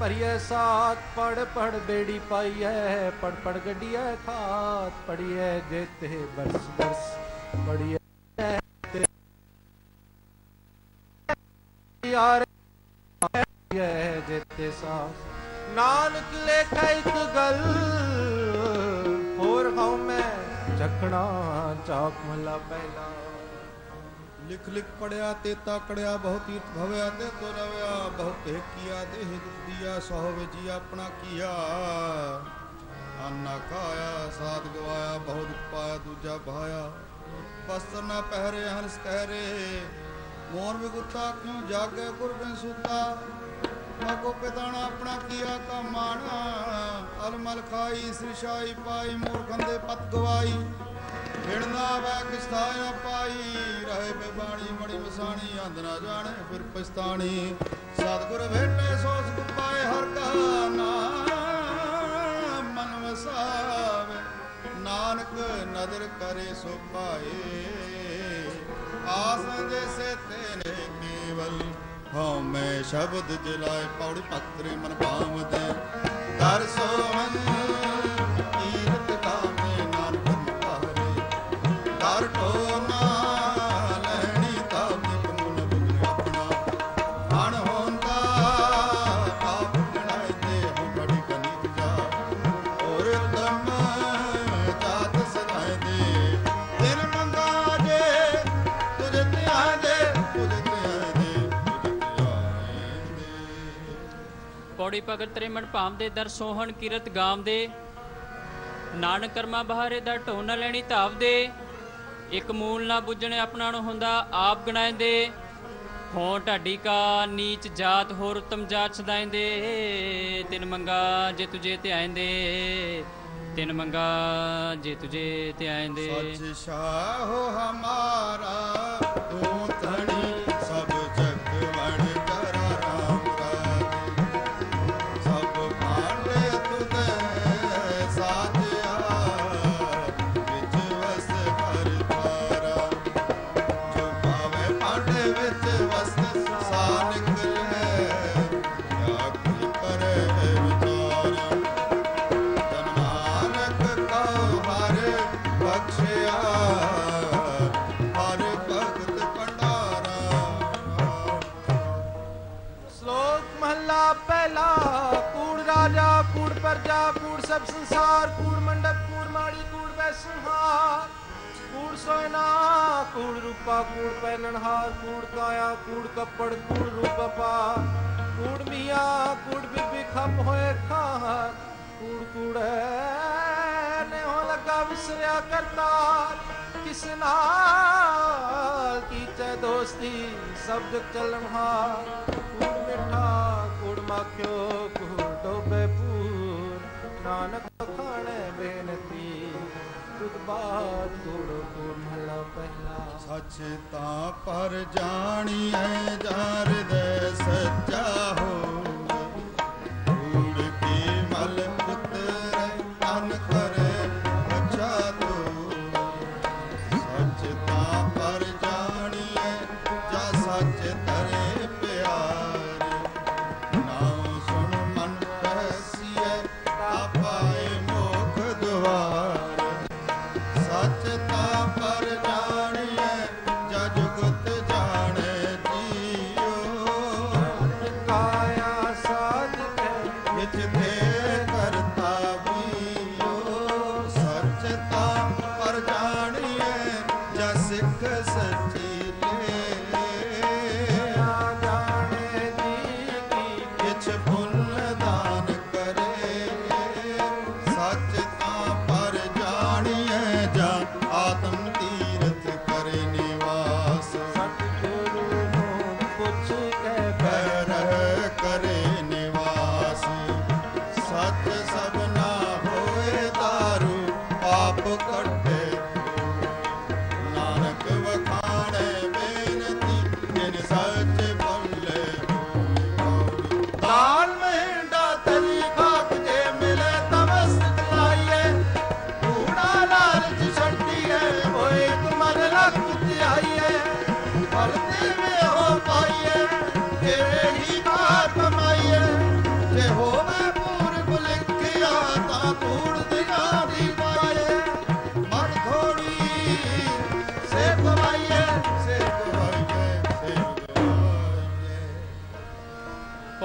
ਭਰੀਐ ਸਾਥ, ਪੜ ਪੜ ਬੇੜੀ ਪਾਈ ਐ ਪੜ ਪੜ ਗੱਡੀ ਐ ਖਾਤ, ਪੜੀਐ ਜੇਤੇ ਬਰਸ ਬਰਸ ਪੜੀਐ ਯਾਰ ਜੇਤੇ ਸਾਥ। ਨਾਨਕ ਲੇਖਾ ਇੱਕ ਗੱਲ ਹੋਰ ਹਉ ਮੈਂ ਚੱਕਣਾ ਚਾਕ ਮਲਾ ਪਹਿਲਾ। ਲਿਖ ਲਿਖ ਪੜਿਆ ਤੇ ਤਾਕੜਿਆ ਬਹੁਤ ਤੀਰਥ ਭਵਿਆ ਤੇ ਤੋ ਬਹੁਤ ਕੀਆ ਦੇਹ ਦੁਖ ਦੀਆ ਸਹੁ ਵਿੱਚ ਆਪਣਾ ਕੀਆ। ਆਨਾ ਖਾਇਆ, ਸਾਧ ਗਵਾਇਆ, ਬਹੁਤ ਪਾਇਆ, ਦੂਜਾ ਭਾਇਆ ਵਸਤਰ ਨਾ ਪਹਿਰੇ, ਹੰਸ ਕਹਿਰੇ। ਮੋਰ ਵਿਗੁੱਤਾ ਕਿਉ ਜਾਗੇ ਗੁਰ ਸੁਤਾ? ਮਗੋ ਪਿਤਾਣਾ, ਆਪਣਾ ਕੀਆ ਕਾ ਅਲਮਲ ਖਾਈ ਸ੍ਰਿਸ਼ਾਈ ਪਾਈ ਮੂਰਖੰਦੇ ਪਤ ਗਵਾਈ। ਵਿਣਨਾ ਵੈ ਕਿਸਤਾਇਆ ਪਾਈ। ਰਹੇ ਬੇਬਾਣੀ, ਮੜੀ ਮਸਾਣੀ ਅੰਧ ਨਾ ਜਾਣੇ, ਫਿਰ ਪਛਤਾਣੀ। ਸਤਿਗੁਰ ਭੇਟੇ ਸੋ ਨਦਰ ਕਰੇ ਸੋ ਪਾਏ। ਆਸ ਜੈਸੇ ਤੇਨੇ ਕੇਵਲ ਹਉ ਮੈਂ ਸ਼ਬਦ ਜਲਾਏ। ਪੌੜੀ ਪੱਤਰੇ ਮਨ ਭਾਵਦੇ। ਦਰ ਸੋਹਨ ਕੀਰਤ ਪੌੜੀ ਭਗਤ ਤੇਰੇ ਮਨ ਭਾਮ ਦੇ ਦਰ ਸੋਹਣ ਕੀਰਤ ਗਾਮ ਦੇ। ਨਾਨਕ ਕਰਮਾ ਬਹਾਰੇ ਦਾ ਢੋ ਲੈਣੀ ਧਾਵ ਦੇ। ਇੱਕ ਮੂਲ ਨਾ ਬੁੱਝਣੇ ਆਪਣਾ ਨੂੰ ਹੁੰਦਾ ਆਪ ਗਣਾਇਂਦੇ ਹੋਂ ਢਾਡੀ ਕਾ ਨੀਚ ਜਾਤ ਹੋਰ ਉਤਮ ਜਾਤ ਸਦਾਇਂਦੇ ਤਿਨ ਮੰਗਾ ਜੇ ਤੁਝੇ ਤੇ ਆਇਂਦੇ ਤਿਨ ਮੰਗਾ ਜੇ ਤੁਝੇ ਤੇ ਆਇਂਦੇ ਸੱਚ ਸ਼ਾਹੋ ਹਮਾਰਾ। ਸੰਸਾਰ, ਕੂੜ ਮੰਡਪ, ਕੂੜ ਮਾੜੀ, ਕੂੜ ਬੈ ਸੰਹਾਰ ਕੂੜ ਸੋਇਨਾ, ਕੂੜ ਰੂਪਾ, ਕੂੜ ਪਹਿਨਣਹਾਰ ਕੂੜ ਕਾਇਆ, ਕੂੜ ਕੱਪੜ, ਕੂੜ ਰੂਪ ਕੂੜ ਮੀਆਂ, ਕੂੜ ਬੀਬੀ ਖੰਮ ਹੋਏ ਖਾਰ। ਕੂੜ ਕੂੜੈ ਨੇ ਹੋ ਲੱਗਾ ਵਿਸਰਿਆ ਕਰਤਾਰ। ਕਿਸ ਨਾਲ ਕੀਚੈ ਦੋਸਤੀ ਸ਼ਬਦ ਜਗ ਚੱਲਣਹਾਰ। ਕੂੜ ਮਿੱਠਾ, ਕੂੜ ਮਾਖਿਓ, ਕੂੜ ਨਾਨਕ ਖਾਣੇ ਬੇਨਤੀ ਤੁਧ ਬਾਤ ਕੂੜ ਕੂੜ ਮਹਲਾ ਪਹਿਲਾ। ਸੱਚ ਤਾਂ ਪਰ ਜਾਣੀਐ ਜਾਰ ਦੇ ਸੱਚਾ ਹੋ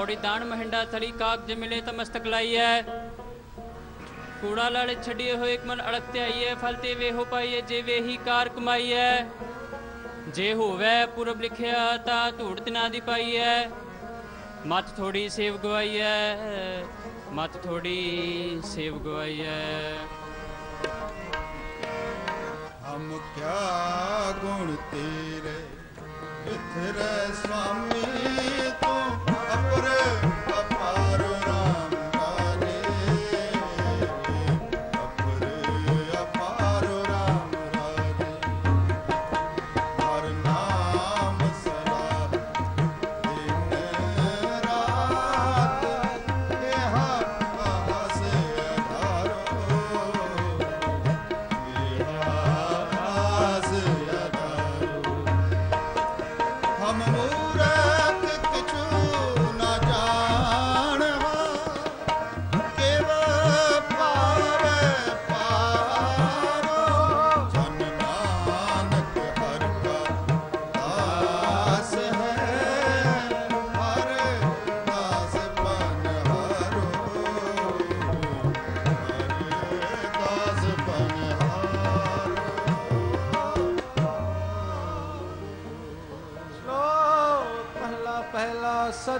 ਪੌੜੀ ਦਾਣ ਮਹਿੰਡਾ ਥਲੀ ਕਾਗਜ ਮਿਲੇ ਤਾਂ ਮਸਤਕ ਲਾਈਐ ਕੂੜਾ ਲਾਲੇ ਛੱਡੀਏ ਹੋਏ ਇੱਕ ਮਨ ਅੜਕ ਤੇ ਆਈਐ ਫਲ ਤੇ ਵੇਹੋ ਪਾਈਐ ਜੇ ਵੇਹੀ ਕਾਰ ਕਮਾਈਐ ਜੇ ਹੋਵੇ ਪੁਰਬ ਲਿਖਿਆ ਤਾਂ ਧੂੜ ਤਿਨਾ ਦੀ ਪਾਈਐ ਮਤ ਥੋੜੀ ਸੇਵ ਗਵਾਈਐ ਮਤ ਥੋੜੀ ਸੇਵ ਗਵਾਈਐ ਹਮ ਕਿਆ ਗੁਣ ਤੇਰੇ ਇਥਰੇ ਸੁਆਮੀ ਤੂੰ। ਅਪਰ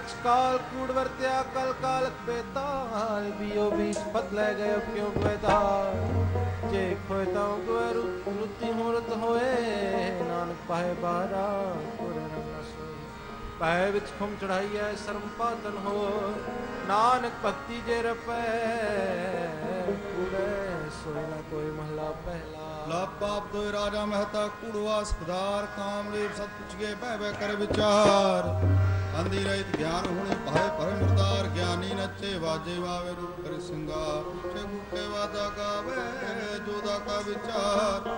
ਪਹਿਲਾ ਕਾਲ ਕੂੜ ਵਰਤਿਆ, ਕਲ ਕਾਲਕ ਬੇਤਾਲ, ਬਿਓ ਬੀਜ ਪਤ ਲੈ ਗਏ, ਕਿਉ ਬੇਦਾਰ ਜੇ ਖੋਏ ਤਾਂ ਗਏ ਰੁੱਤੀ ਹੁਰਤ ਹੋਏ, ਨਾਨਕ ਪਾਏ ਬਾਰਾ ਪੁਰਨ ਨਾ ਸੋਏ ਪਾਏ ਵਿੱਚ ਖੁਮ ਚੜਾਈ ਸਰਮ ਪਾਤਨ ਹੋ ਨਾਨਕ ਭਗਤੀ ਜੇ ਰਪੈ, ਕੂੜੇ ਸੋਏ ਨਾ ਕੋਈ ਮਹਲਾ ਪਹਿਲਾ ਲਾਪਾਪ ਦੋਇ ਰਾਜਾ ਮਹਿਤਾ, ਕੁੜਵਾ ਸਪਦਾਰ ਕਾਮਲੇਵ ਸਤ ਪੁੱਛਗੇ ਬਹਿ ਬਹਿ ਕਰ ਵਿਚਾਰ। ਅੰਧੀ ਰਹਿਤ ਗਿਆਨ ਹੁਣੇ ਭਾਏ ਭਰੇ ਮੁਰਦਾਰ ਗਿਆਨੀ ਨੱਚੇ ਵਾਜੇ ਵਾਵੇ, ਰੂਪ ਕਰੇ ਸਿੰਗਾਰ। ਉੱਚੇ ਗੁੱਟੇ ਵਾਦਾ ਗਾਵੇ, ਜੋਦਾ ਕਾ ਵਿਚਾਰ।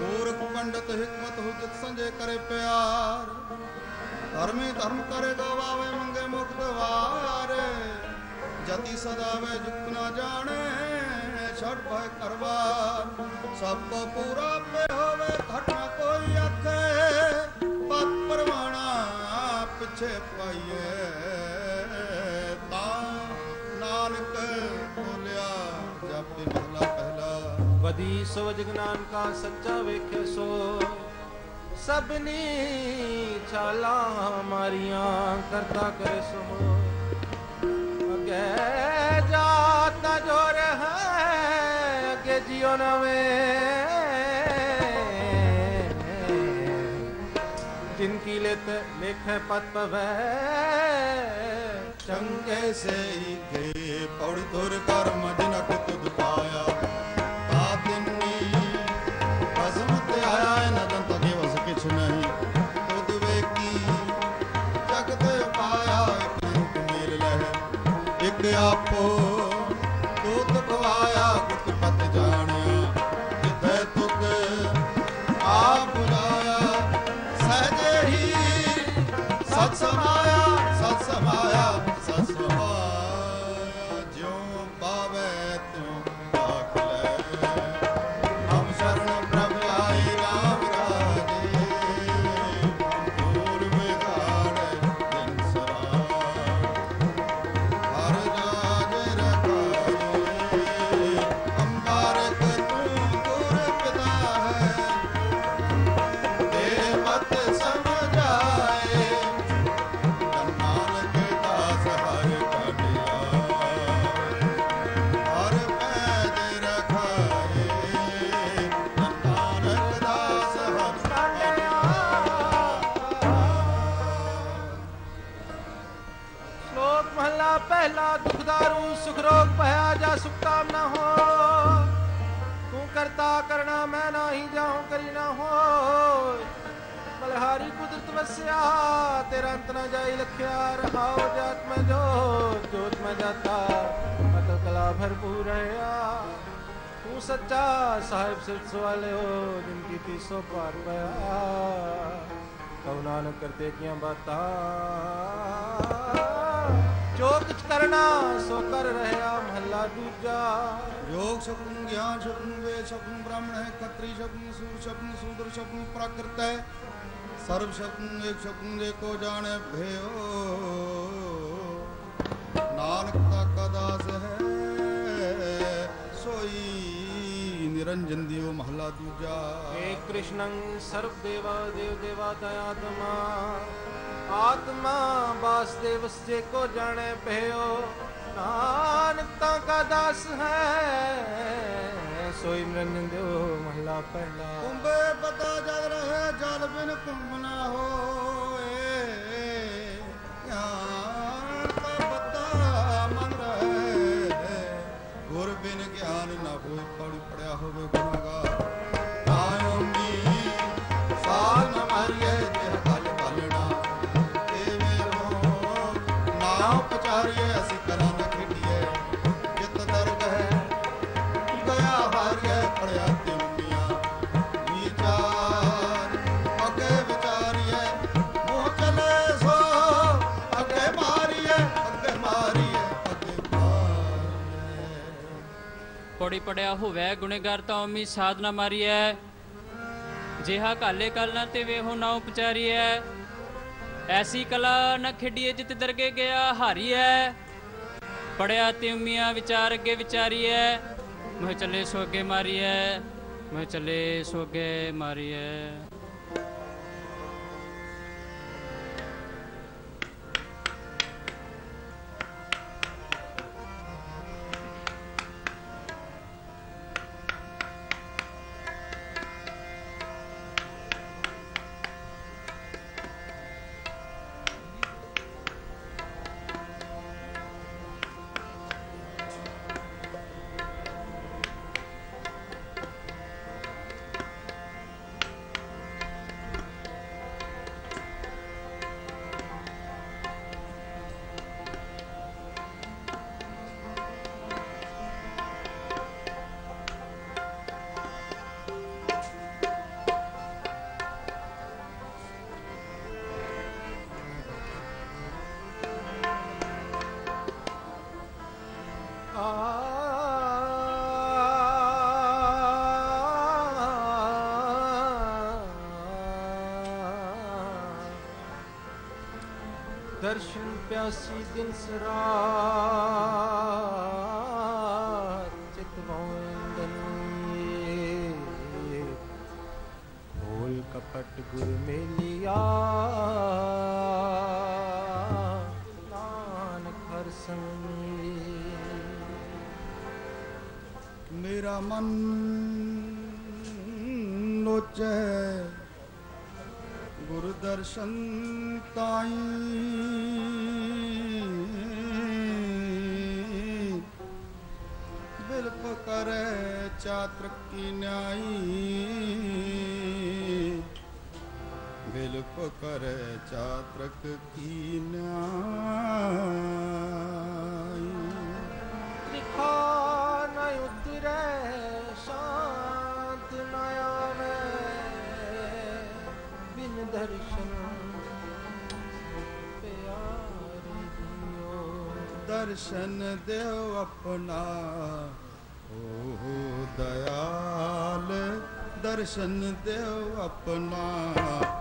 ਮੂਰਖ ਪੰਡਤ ਹਿਕਮਤ ਹੁਜਤ ਸੰਜੇ ਕਰੇ ਪਿਆਰ। ਧਰਮੇ ਧਰਮ ਕਰੇ ਗਵਾਵੇ, ਮੰਗੇ ਮੁਕਤ ਵਾਰੇ। ਜਤੀ ਸਦਾਵੇ ਜੁਗਤ ਨਾ ਜਾਣੇ ਛੜ ਪੈ ਕਰਵਾਰ। ਸਭ ਪੂਰਾ ਪੇ ਹੋਵੇ ਘਟ ਕੋਈ ਆਖੇ। ਪਤ ਪਰਵਾਣਾ ਪਿਛੇ ਪਾਈਏ ਤਾਂ ਨਾਨਕ ਬੋਲਿਆ, ਜਪਿ ਮਹਲਾ ਪਹਿਲਾ। ਵਦੀ ਸੋ ਜਗਨਾਨ ਕਾ ਸੱਚਾ ਵੇਖੇ ਸੋ। ਸਭਨੀ ਚਾਲਾ ਮਾਰੀਆਂ, ਕਰਤਾ ਕਰ ਸੋ ਅਗੇ ਜਾਤ ਨਾ ਜੋਰ ਹੈ ਅਗੇ ਜਿਉ ਨਵੇਂ ਜਿਨ ਕੀ ਲਿਤ ਲਿਖੇ ਪਤ ਪਵੈ ਚੰਗੇ ਸੇ ਗਏ ਪੌੜੀ ਤੁਰ ਕਰਮ ਜਨਕ ਤੁਧ ਸੁਖ ਰੋਗ ਭਇਆ ਜਾ ਸੁਖ ਨਾ ਹੋ। ਤੂੰ ਕਰਤਾ ਕਰਣਾ, ਮੈਂ ਨਾਹੀ ਜਾਉ ਕਰੀ ਨਾ ਹੋ। ਬਲਹਾਰੀ ਕੁਦਰਤ ਵਸਿਆ, ਤੇਰਾ ਅੰਤ ਨਾ ਜਾਈ ਲਖਿਆ। ਰਹਾਉ ਜਾਤ ਮੈਂ ਜੋਤ ਜੋਤ ਮੈਂ ਜਾਤਾ। ਅਤਲ ਕਲਾ ਭਰਪੂਰ ਰਹਾ ਤੂੰ ਸੱਚਾ, ਸਾਹਿਬ ਸਿਰਸ ਵਾਲੇ ਹੋ ਜਿਨ ਕੀ ਤੀਸੋ ਪਾਰ ਪਿਆ ਕਉ ਨਾਨਕ ਕਰਤੇ ਕੀਆਂ ਬਾਤਾਂ। जो कुछ करना सो कर रहे महला दूजा। योग शकुन ज्ञान शकुन वे शकुन ब्राह्मण है खत्री शकुन सूर शकुन सूद्र शकुन प्राकृत है। सर्व शकुन एक शकुन देखो जाने भयो नानक का दास है सोई निरंजन दियो महला दूजा। हे कृष्णं सर्वदेवा देव देवा दयात्मा। ਆਤਮਾ ਵਾਸਤੇ ਵਸੇ ਕੋ ਜਾਣੇ ਭਇਓ ਨਾਨਕ ਤਾਂ ਕਾ ਦਾਸ ਹੈ। ਸੋਈ ਮਰਨ ਦਿਓ ਮਹਲਾ ਪਹਿਲਾ। ਕੁੰਭੇ ਪਤਾ ਜਗ ਰਹੇ ਜਲ ਬਿਨ ਕੁੰਭ ਨਾ ਹੋਏ। ਯਾ ਪੜੀ ਪੜਿਆ ਹੋਵੇ ਗੁਨੇਗਾਰ ਤਾਂ ਉਮੀ ਸਾਧਨਾ ਮਾਰੀਐ। ਜਿਹਾ ਕਾਲੇ ਕਲ ਤੇ ਵੇਹੋ ਨਾ ਉਪਚਾਰੀਐ। ਐਸੀ ਕਲਾ ਨਾ ਖੇਡੀਏ ਜਿਤ ਦਰਗੇ ਗਿਆ ਹਾਰੀਐ। ਪੜਿਆ ਤੇ ਉਮੀਆਂ ਵਿਚਾਰ ਅੱਗੇ ਵਿਚਾਰੀਐ। ਮੈਂ ਚੱਲੇ ਸੋ ਅੱਗੇ ਮਾਰੀਐ ਮੈਂ ਚੱਲੇ ਸੋ ਅੱਗੇ ਮਾਰੀਐ। ਦਰਸ਼ਨ ਪਿਆਸੀ ਦਿਨ ਸਰਾਤ ਚਾਤ੍ਰਿਕ ਕੀ ਨਿਆਈ। ਬਿਲਪ ਕਰੈ ਚਾਤ੍ਰਿਕ ਕੀ ਨਿਆਈ। ਲਿਖਾ ਨ ਉਤਰੈ ਸ਼ਾਂਤ ਨ ਆਵੇ। ਬਿਨ ਦਰਸ਼ਨ ਪਿਆਰੀ ਦਿਓ। ਦਰਸ਼ਨ ਦਿਓ ਆਪਣਾ। ਦਰਸ਼ਨ ਦਿਓ ਆਪਣਾ।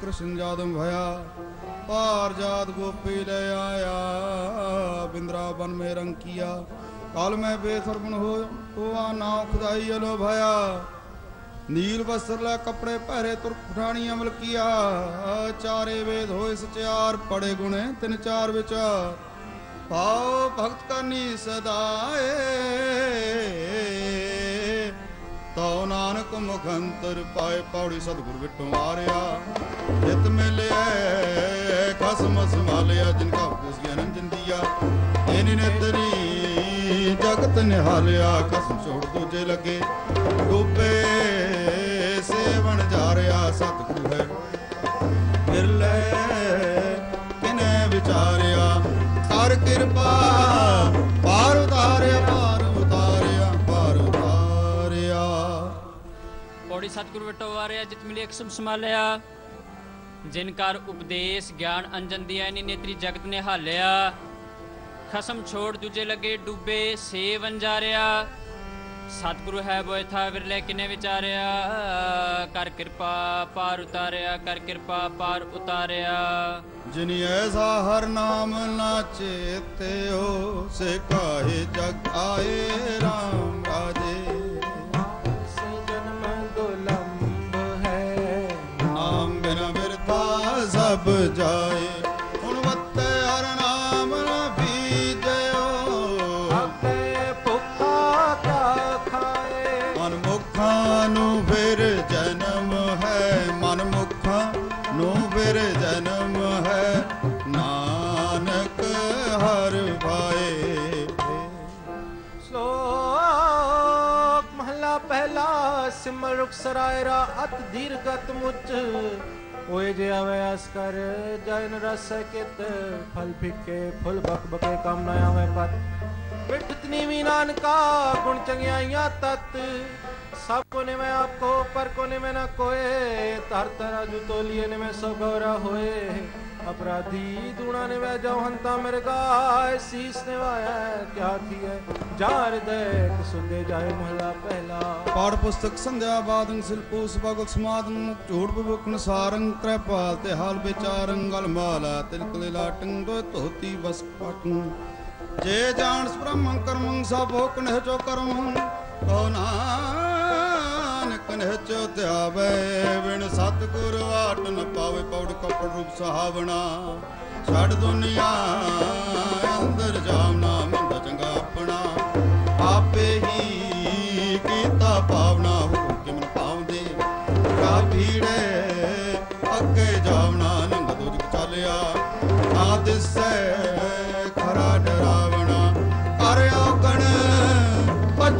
ਚੰਦਰਾਵਲ ਕਾਨ ਕ੍ਰਿਸ਼ਨ ਜਾਦਮ ਭਇਆ ਪਾਰ ਜਾਤ ਗੋਪੀ ਲੈ ਆਇਆ, ਬਿੰਦਰਾਵਨ ਮੇ ਰੰਗ ਕੀਆ। ਕਾਲ ਮੈਂ ਬੇਸਰਬਨ ਹੋ, ਹੋਆ ਨਾਉ ਖੁਦਾਈ ਅਲੋ ਭਇਆ ਨੀਲ ਵਸਤਰ ਲੈ ਕੱਪੜੇ ਪਹਿਰੇ ਤੁਰ ਪਠਾਣੀ ਅਮਲ ਕੀਆ। ਚਾਰੇ ਵੇਦ ਹੋਏ ਸਚਿਆਰ, ਪੜੇ ਗੁਣੇ ਤਿੰਨ ਚਾਰ ਵਿਚਾਰ। ਪਾਉ ਭਗਤ ਕਰਨੀ ਸਦਾਏ ਤਉ ਨਾਨਕ ਮੁਖੰਤਰ ਪਾਏ ਪੌੜੀ ਸਤਿਗੁਰ ਵਿਟੋ ਆਰਿਆ ਜਿਤ ਮਿਲਿਆ ਖਸਮ ਸੰਭਾਲਿਆ ਜਿਨ ਕਾ ਉਸ ਗਿਆਨ ਜਿੰਦੀਆ। ਇਨ ਨਿਤਰੀ ਜਗਤ ਨਿਹਾਲਿਆ ਕਸਮ ਛੋੜ ਦੂਜੇ ਲੱਗੇ। ਡੂਬੇ ਸੇਵਣ ਜਾ ਰਿਆ ਸਤਿਗੁਰੂ ਹੈ। ਫਿਰ ਕਿਨੇ ਵਿਚਾਰਿਆ। ਕਰ ਕਿਰਪਾ ਸਤਿਗੁਰੂ ਵਟੋ ਵਾਰਿਆ, ਜਿਤ ਮਿਲੀ ਅਕਸਮ ਸਮਾਲਿਆ ਜਿਨ ਕਰ ਉਪਦੇਸ਼ ਗਿਆਨ ਅੰਜਨ ਦੀ ਐਨੀ ਨੇਤਰੀ ਜਗਤ ਨੇ ਹਾਲਿਆ। ਖਸਮ ਛੋੜ ਦੂਜੇ ਲੱਗੇ ਡੂਬੇ, ਸੇਵ ਅੰਜਾਰਿਆ। ਸਤਿਗੁਰੂ ਹੈ ਬੋਏ ਥਾ ਵਿਰਲੇ ਕਿਨੇ ਵਿਚਾਰਿਆ। ਕਰ ਕਿਰਪਾ ਪਾਰ ਉਤਾਰਿਆ, ਕਰ ਕਿਰਪਾ ਪਾਰ ਉਤਾਰਿਆ। ਜਿਨੀ ਐਸਾ ਹਰ ਨਾਮ ਨਾ ਚੇਤਿਓ ਸੇ ਕਾਹੇ ਜਗ ਆਏ RAM ਰਾਜੇ। ਸਭ ਜਾਏ। ਹੁਣ ਵੱਤੇ ਹਰ ਨਾਮ ਨਾ ਬੀਜਿਓ ਆਪੇ ਭੁੱਖਾ ਕਾ ਖਾਏ ਮਨਮੁਖਾਂ ਨੂੰ ਫਿਰ ਜਨਮ ਹੈ। ਮਨਮੁਖਾਂ ਨੂੰ ਫਿਰ ਜਨਮ ਹੈ। ਨਾਨਕ ਹਰ ਭਾਏ। ਸ਼ਲੋਕ ਮਹਲਾ ਪਹਿਲਾ ਸਿਮਰ ਰੁਖ ਸਰਾਇਰਾ ਅਤ ਦੀਰਗਤ ਮੁਚ। ਓਏ ਜੇ ਆਵੇ ਅਸ ਕਰ, ਜਨ ਰਸ ਕਿਤ, ਫਲ ਫਿੱਕੇ, ਫੁੱਲ ਬਕ ਬਕੇ ਕੰਮ ਨਾ ਆਵੇ ਪਤ। ਮਿੱਠਤ ਨੀਵੀ ਨਾਨਕਾ, ਗੁਣ ਚੰਗਿਆਈਆਂ ਤਤ। ਸਭ ਕੋ ਨੇ ਮੈਂ ਆਪਕੋ ਪਰ ਕੋ ਨੇ ਮੈਂ ਨਾ ਕੋਏ ਤਰ ਤਰਾ ਜੁ ਤੋਲੀਏ ਨੇ ਮੈਂ ਸੋ ਗੌਰਾ ਹੋਏ ਅਪਰਾਧੀ ਦੂਣਾ ਨੇ ਵੈ ਜਾਉ ਹੰਤਾ ਮੇਰੇ ਗਾਏ ਸੀਸ ਨੇ ਵਾਇਆ ਕਿਆ ਥੀਏ ਜਾ ਹਿਰਦੈ ਸੁਦੇ ਜਾਏ ਮਹਲਾ ਪਹਿਲਾ ਪਾੜ ਪੁਸਤਕ ਸੰਧਿਆ ਬਾਦੰ ਸਿਲਪੂਸ ਭਗਤ ਸਮਾਦਨ ਮੁਕ ਝੂੜ ਬੁਕ ਨਸਾਰੰ ਤ੍ਰੈਪਾਲ ਤੇ ਹਾਲ ਵਿਚਾਰੰ ਗਲ ਮਾਲਾ ਤਿਲਕਲੇ ਲਾਟੰ ਦੋ ਧੋਤੀ ਬਸ ਪਾਟੰ ਜੇ ਜਾਣਸ ਬ੍ਰਹਮੰ ਕਰਮੰ ਸਭ ਹੋ ਕਨਹਿ ਚੋ ਕਰਮੰ ਕੋ ਨਾਨਕ ਨਹਿ ਚੋ ਧਿਆਵੇ, ਬਿਨ ਸਤਿਗੁਰ ਵਾਟ ਨ ਪਾਵੇ ਪੌੜ ਕਪੜ ਰੂਪ ਸਹਾਵਣਾ। ਛੱਡ ਦੁਨੀਆ, ਅੰਦਰ ਜਾਵਨਾ ਮੰਦਾ ਚੰਗਾ ਆਪਣਾ। ਆਪੇ ਹੀ ਕੀਤਾ ਪਾਵਨਾ ਹੁਕਮ ਪਾਉਂਦੇ। ਰਾ ਭੀੜੇ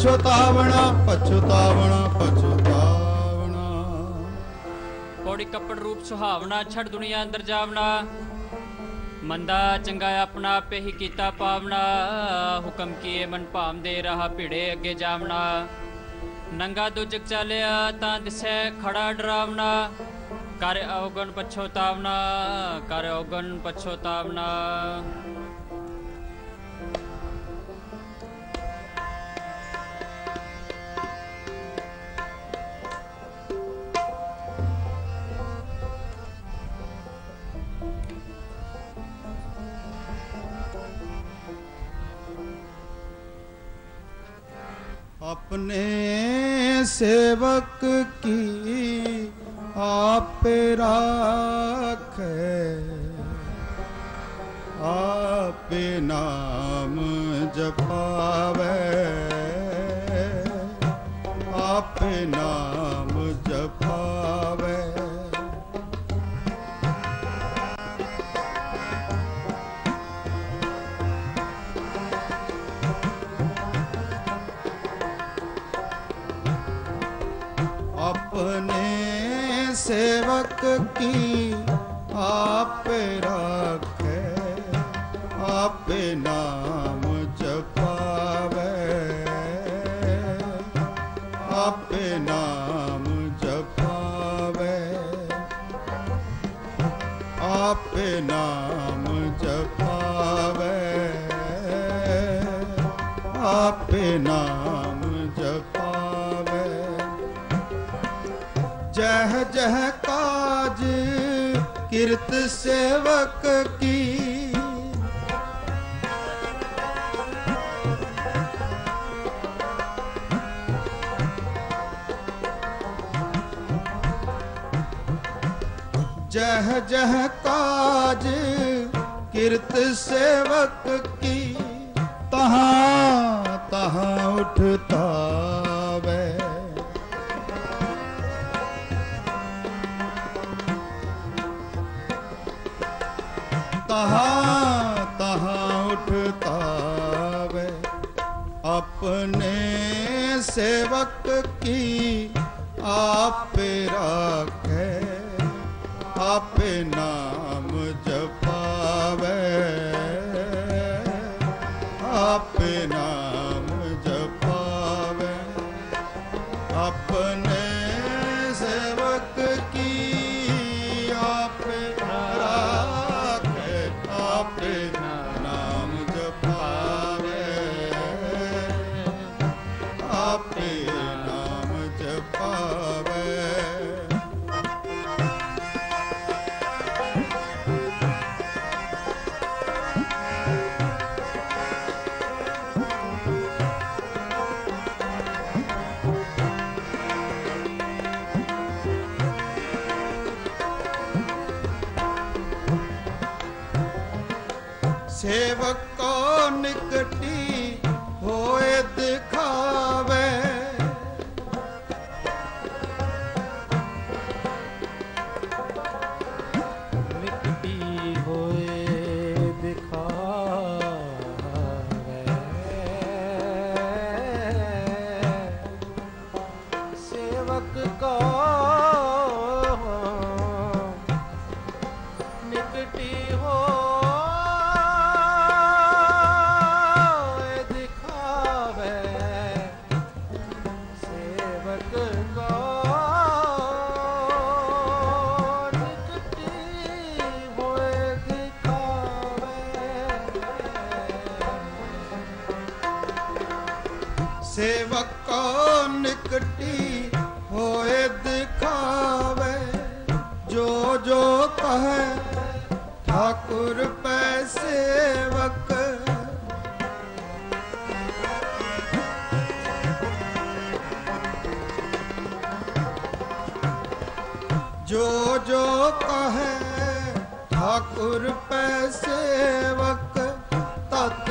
ਪਛਤਾਵਣਾ ਪਛਤਾਵਣਾ ਪਛਤਾਵਣਾ। ਪੌੜੀ ਕੱਪੜ ਰੂਪ ਸੁਹਾਵਣਾ, ਛੜ ਦੁਨੀਆ ਅੰਦਰ ਜਾਵਣਾ। ਮੰਦਾ ਚੰਗਾ ਆਪਣਾ ਆਪੇ ਹੀ ਕੀਤਾ ਪਾਵਣਾ। ਹੁਕਮ ਕੀਏ ਮਨ ਭਾਮਦੇ ਰਹਾ ਭਿੜੇ ਅੱਗੇ ਜਾਵਣਾ। ਨੰਗਾ ਦੁਜਕ ਚਾਲਿਆ ਤਾਂ ਦਿਸੈ ਖੜਾ ਡਰਾਵਣਾ। ਕਰ ਔਗਣ ਪਛੋਤਾਵਣਾ, ਕਰ ਔਗਣ ਪਛੋਤਾਵਣਾ। name. ਠਾਕੁਰ ਪੈ ਸੇਵਕ ਜੋ ਜੋ ਕਹੇ ਠਾਕੁਰ ਪੈ ਸੇਵਕ ਤਤ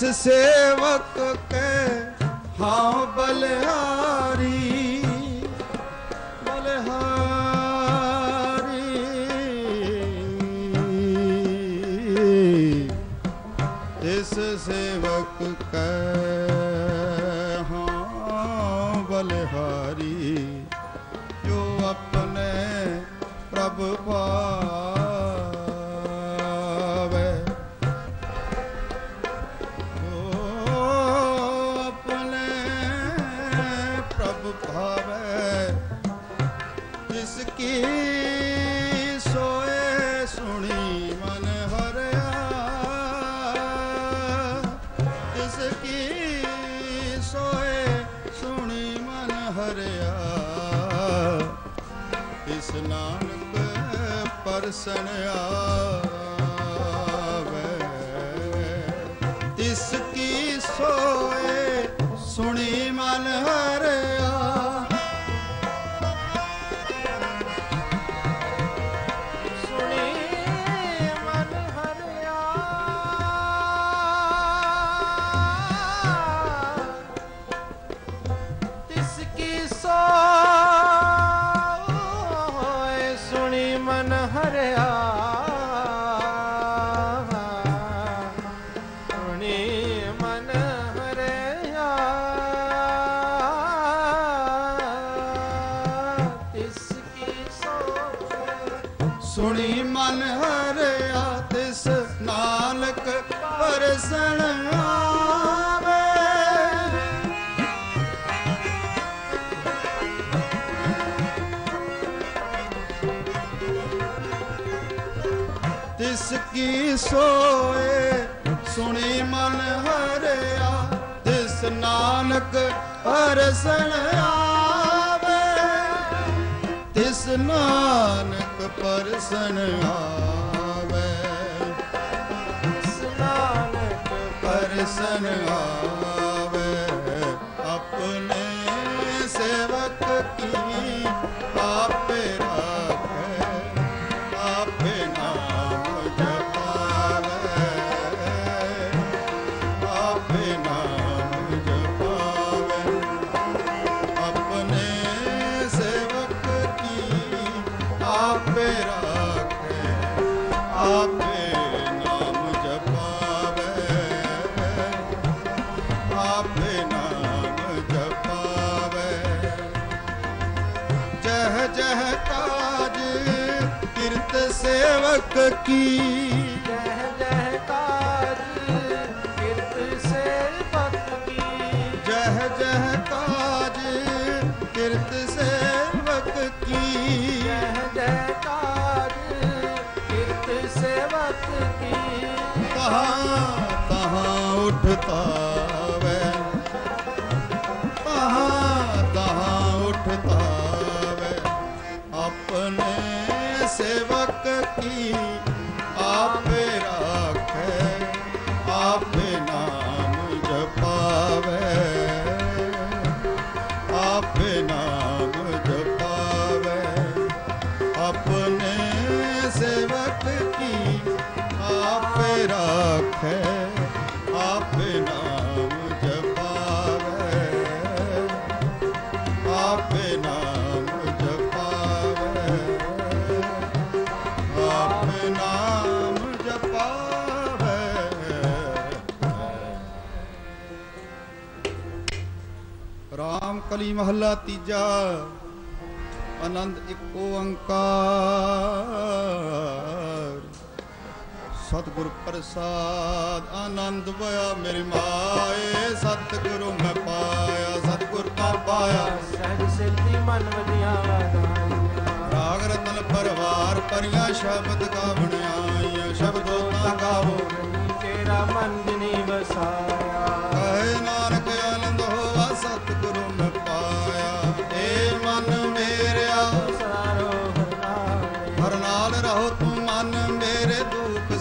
ਤਿਸ ਸੇਵਕ ਕੇ ਹਾਂ ਬਲਿਆ ਪਰਸਨ ਆਵੇ ਤਿਸ ਕੀ ਸੋਏ, ਸੁਣੀ ਮਨ ਹਰਿਆ, ਤਿਸ ਨਾਨਕ ਪਰਸਣ ਆਵੇ। ਤਿਸ ਨਾਨਕ ਪਰਸਨ ਆਵੇ। ਨਾਨਕ ਪਰਸਨ ਆਵੇ। ਆਪਣੇ ਸੇਵਕ ਕੀ ਸੇਵਕ ਕੀ? ਜਹ ਜਹ ਕਿਰਤ ਸੇਵਕ ਕੀ? ਜਹ ਜਹ ਕਿਰਤ ਸੇਵਕ ਕੀ? ਜਹ ਜਹ ਕਿਰਤ ਸੇਵਕ ਕੀ? ਤਹਾਂ ਤਹਾਂ ਉਠਤਾ ਸੇਵਕ ਆਪੇ ਕਲੀ ਮਹੱਲਾ ਤੀਜਾ ਆਨੰਦ ਇੱਕ ਓੰਕਾਰ ਸਤਿਗੁਰ ਪ੍ਰਸਾਦ ਆਨੰਦ ਹੋਇਆ ਮੇਰੀ ਮਾਏ। ਸਤਿਗੁਰੂ ਮੈਂ ਪਾਇਆ ਸਤਿਗੁਰ ਤਾਂ ਪਾਇਆ। ਸਹਿਜ ਸਿੱਧੀ ਮਨ ਵਧੀਆਂ ਰਾਗ ਰਤਨ ਪਰਵਾਰ ਪਰਿਆ ਸ਼ਬਦ ਗਾਵਣ ਆਈਆਂ। ਸ਼ਬਦੋ ਤਾਂ ਗਾਵੋ। ਤੇਰਾ ਮਨ ਜਿਨੀ ਵਸਾਇਆ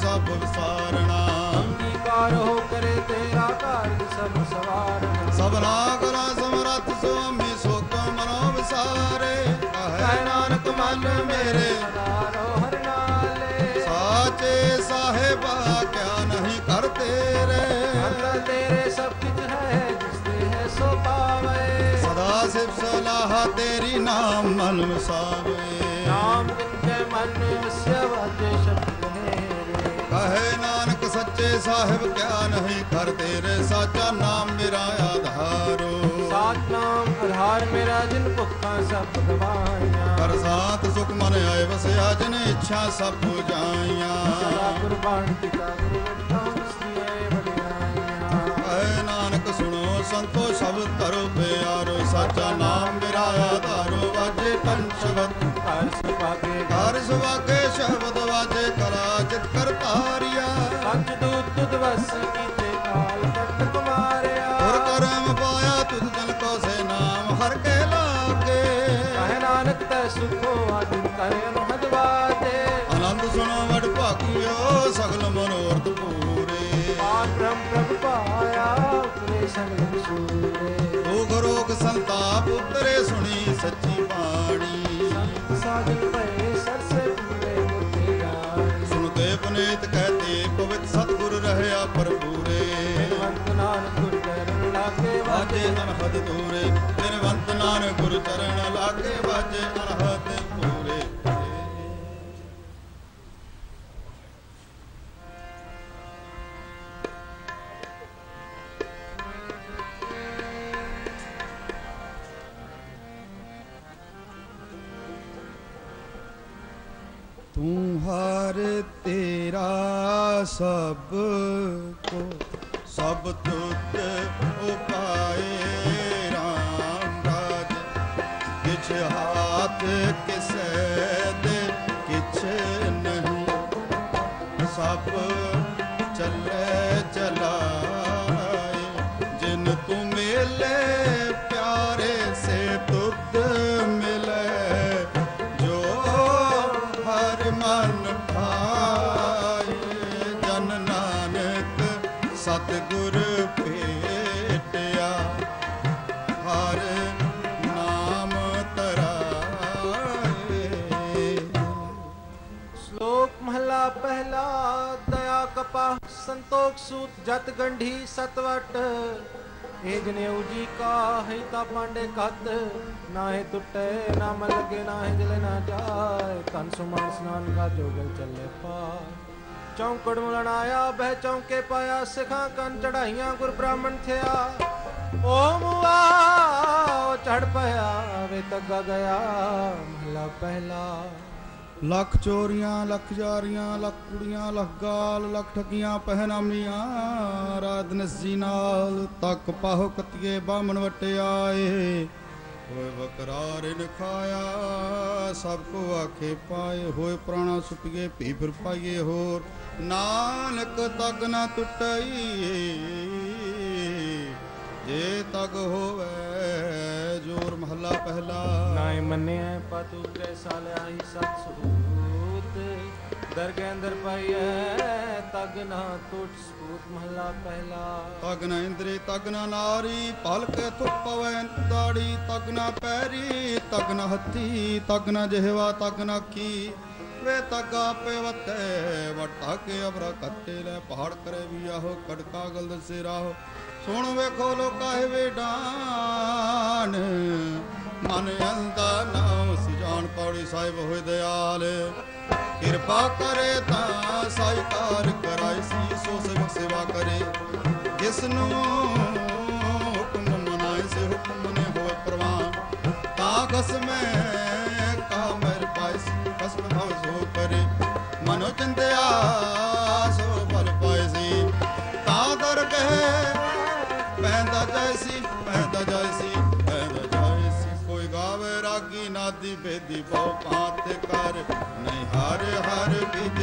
ਸਭ ਵਿਸਾਰਣਾ ਅੰਗੀਕਾਰ ਹੋ ਕਰੇ ਤੇਰਾ ਕਾਰਜ ਸਭ ਸਵਾਰਣਾ ਸਭਨਾ ਕਰਾ ਸਮਰੱਥ ਸੁਆਮੀ ਸੋ ਮਨੋ ਵਿਸਾਰੇ। ਕਹਿ ਨਾਨਕ ਮਨ ਮੇਰੇ। ਸਾਹਿਬਾ ਕਿਆ ਨਹੀਂ ਕਰ ਸਿਵ ਸਲਾਹ ਤੇਰੀ ਨਾਮ ਮਨ ਵਸਾਵੇ। ਨਾਮ ਕਿਤੇ ਮਨ ਵਸਿਆ ਸ਼ਬਦ ਕਹੇ ਨਾਨਕ ਸੱਚੇ ਸਾਹਿਬ ਕਿਆ ਨਹੀਂ ਕਰ ਤੇਰੇ ਸਾਚਾ ਨਾਮ ਮੇਰਾ ਆਧਾਰੋ। ਸਾਚ ਨਾਮ ਆਧਾਰ ਮੇਰਾ ਜਿਨ ਭੁੱਖਾਂ ਸਭ ਗਵਾਈਆਂ। ਕਰ ਸਾਤ ਸੁਖ ਮਨ ਆਏ ਵਸਿਆ ਜਿਨ ਇੱਛਾ ਸਭ ਸਦਾ ਪੁਜਾਈਆਂ ਕੁਰਬਾਨ ਵਡਿਆਈਆਂ। ਕਹੇ ਨਾਨਕ ਸੁਣੋ ਸੰਤੋ ਸਭ ਧਰੋ ਪਿਆਰੋ ਸਾਚਾ ਨਾਮ ਮੇਰਾ ਆਧਾਰੋ ਵਾਜੇ ਪੰਚਵਤ ਹਰ ਸੁਭਾਗੇ ਹਰ ਸੁਵਾਗੇ ਸ਼ਬਦ ਵਾਜੇ ਕਲਾ ਜਿਤ ਕਰ ਤਾਰਿਆ ਸੱਚ ਦੂਤ ਤੁਧ ਵਸ ਕੀਤੇ ਕਾਲ ਕੱਟ ਕੁਮਾਰਿਆ। ਹੋਰ ਕਰਮ ਪਾਇਆ ਤੁਧ ਜਨ ਕੋ ਸੇ ਨਾਮ ਹਰ ਕੇ ਲਾਗੇ। ਕਹੇ ਨਾਨਕ ਤੈ ਸੁਖੋ ਆਦਿ ਕਰੇ ਅਨਹਦ ਵਾਜੇ ਆਨੰਦ ਸੁਣੋ ਵਡ ਭਾਗਿਓ ਸਗਲ ਮਨੋਰਥ ਪੂਰੇ। ਪਾਰ ਬ੍ਰਹਮ ਪ੍ਰਭ ਪਾਇਆ ਉਤਰੇ ਸਗਲ ਸੂਰੇ ਰੋਗ ਰੋਗ ਸੰਤਾਪ ਉਤਰੇ ਸੁਣੀ ਸੱਚੀ ਬਾਣੀ। ਸੰਤ ਸਾਜਨ ਭਏ ਸਰਸੇ ਲਾਗੇ ਵਾਜੇ ਵਾਜੇ ਦੂਰੇ ਨਿਰਵੰਤ ਨਾਨਕ ਗੁਰ ਚਰਨ ਲਾਗੇ ਵਾਜੇ ਅਨਹਦ ਪੂਰੇ ਤੂੰ ਹਰ ਤੇਰਾ ਸਭ ਕੋ, ਸਭ ਤੁਧ ਸਭ ਸੰਤੋਖ ਸੂਤ ਜਤ ਗੰਢੀ ਸਤਵਟ। ਏ ਜਨੇਊ ਜੀ ਕਾ ਹੈ ਤਾ ਪਾਂਡੇ ਕਤ। ਨਾਹੇ ਟੁੱਟੇ, ਨਾ ਲਗੇ ਨਾਹੇ ਜਲੇ ਨਾ ਜਾਏ। ਤਨ ਸੁਮਾਨ ਸਨਾਨ ਕਾ ਜੋਗਲ ਚੱਲੇ ਪਾ ਚੌਂਕੜ ਮੁਲਣ ਬਹਿ ਚੌਂਕੇ ਪਾਇਆ, ਸਿਖਾਂ ਕੰਨ ਚੜਾਈਆਂ ਗੁਰ ਬ੍ਰਾਹਮਣ ਥਿਆ। ਓ ਮੁਆ ਚੜ ਪਿਆ, ਵੇ ਤੱਗਾ ਗਿਆ, ਮਹਲਾ ਪਹਿਲਾ। ਲੱਖ ਚੋਰੀਆਂ, ਲੱਖ ਜਾਰੀਆਂ, ਲੱਖ ਕੁੜੀਆਂ, ਲੱਖ ਗਾਲ, ਲੱਖ ਠੱਗੀਆਂ, ਪਹਿਨਾਮੀਆਂ, ਰਾਤ ਨਸੀ ਨਾਲ ਤੱਕ ਪਾਹੋ ਕਤੀਏ ਬਾਮਣ ਵਟਿਆਏ ਹੋਏ ਬਕਰਾਰ ਨ ਖਾਇਆ, ਸਭ ਕੋ ਆਖੇ ਪਾਏ, ਹੋਏ ਪ੍ਰਾਣਾ ਸੁਪੀਏ ਭੀ ਫਿਰ ਪਾਈਏ ਹੋਰ। ਨਾਨਕ ਤਗ ਨਾ ਟੁੱਟਈ ਜੇ ਤਗ ਹੋਵੇ ਜੋਰ ਮਹੱਲਾ ਪਹਿਲਾ। ਨਾਏ ਮੰਨਿਆ ਪਤੂ ਤੇ ਸਾਲਿਆ ਹੀ ਸਤ ਸੂਤ ਦਰਗਹਿ ਅੰਦਰ ਪਾਈਐ ਤਗ ਨਾ ਟੁੱਟ ਸਪੂਤ ਮਹਲਾ ਪਹਿਲਾ। ਤਗ ਨਾ ਇੰਦਰੀ ਤਗ ਨਾ ਨਾਰੀ ਪਲਕ ਥੁੱਕ ਪਵੈ ਦਾੜੀ ਤਗ ਨਾ ਪੈਰੀ ਤਗ ਨਾ ਹੱਥੀ ਤਗ ਨਾ ਜਿਹਵਾ ਤਗ ਨਾ ਕੀ ਵੇ ਤਗਾ ਪਵਤੈ ਵਟਾ ਕੇ ਅਬਰਾ ਕੱਟੇ ਲੈ ਪਹਾੜ ਕਰੇ ਵੀ ਆਹੋ ਕੜਕਾ ਗਲਦ ਸੇ ਰਾਹੋ ਸੁਣ ਵੇਖੋ ਲੋਕਾ ਹੈ ਵੇਡਾਨ। ਮਨ ਅੰਦਾ ਨਾਮ ਸਿਜਾਨ ਪੌੜੀ ਸਾਹਿਬ ਹੋਏ ਦਿਆਲ। ਕਿਰਪਾ ਕਰੇ ਤਾਂ ਸਾਈਕਾਰ ਕਰਾਈ ਸੀ, ਸੋ ਸੇਵਕ ਸੇਵਾ ਕਰੇ। ਜਿਸ ਨੂੰ ਹੁਕਮ ਮਨਾਏ, ਸੇ ਹੁਕਮ ਨੇ ਹੋਏ ਪ੍ਰਵਾਨ। ਤਾਂ ਖਸਮੈ ਕਾ ਮਰ ਪਾਇਸ ਖਸਮ ਹੋ ਸੋ ਕਰੇ। ਮਨੋ ਚੰਦਿਆ ਦੀ ਬੇਦੀ ਬਹੁ ਪਾਤ ਕਰ। ਨਹੀਂ ਹਰ ਹਰ ਵਿਜੇ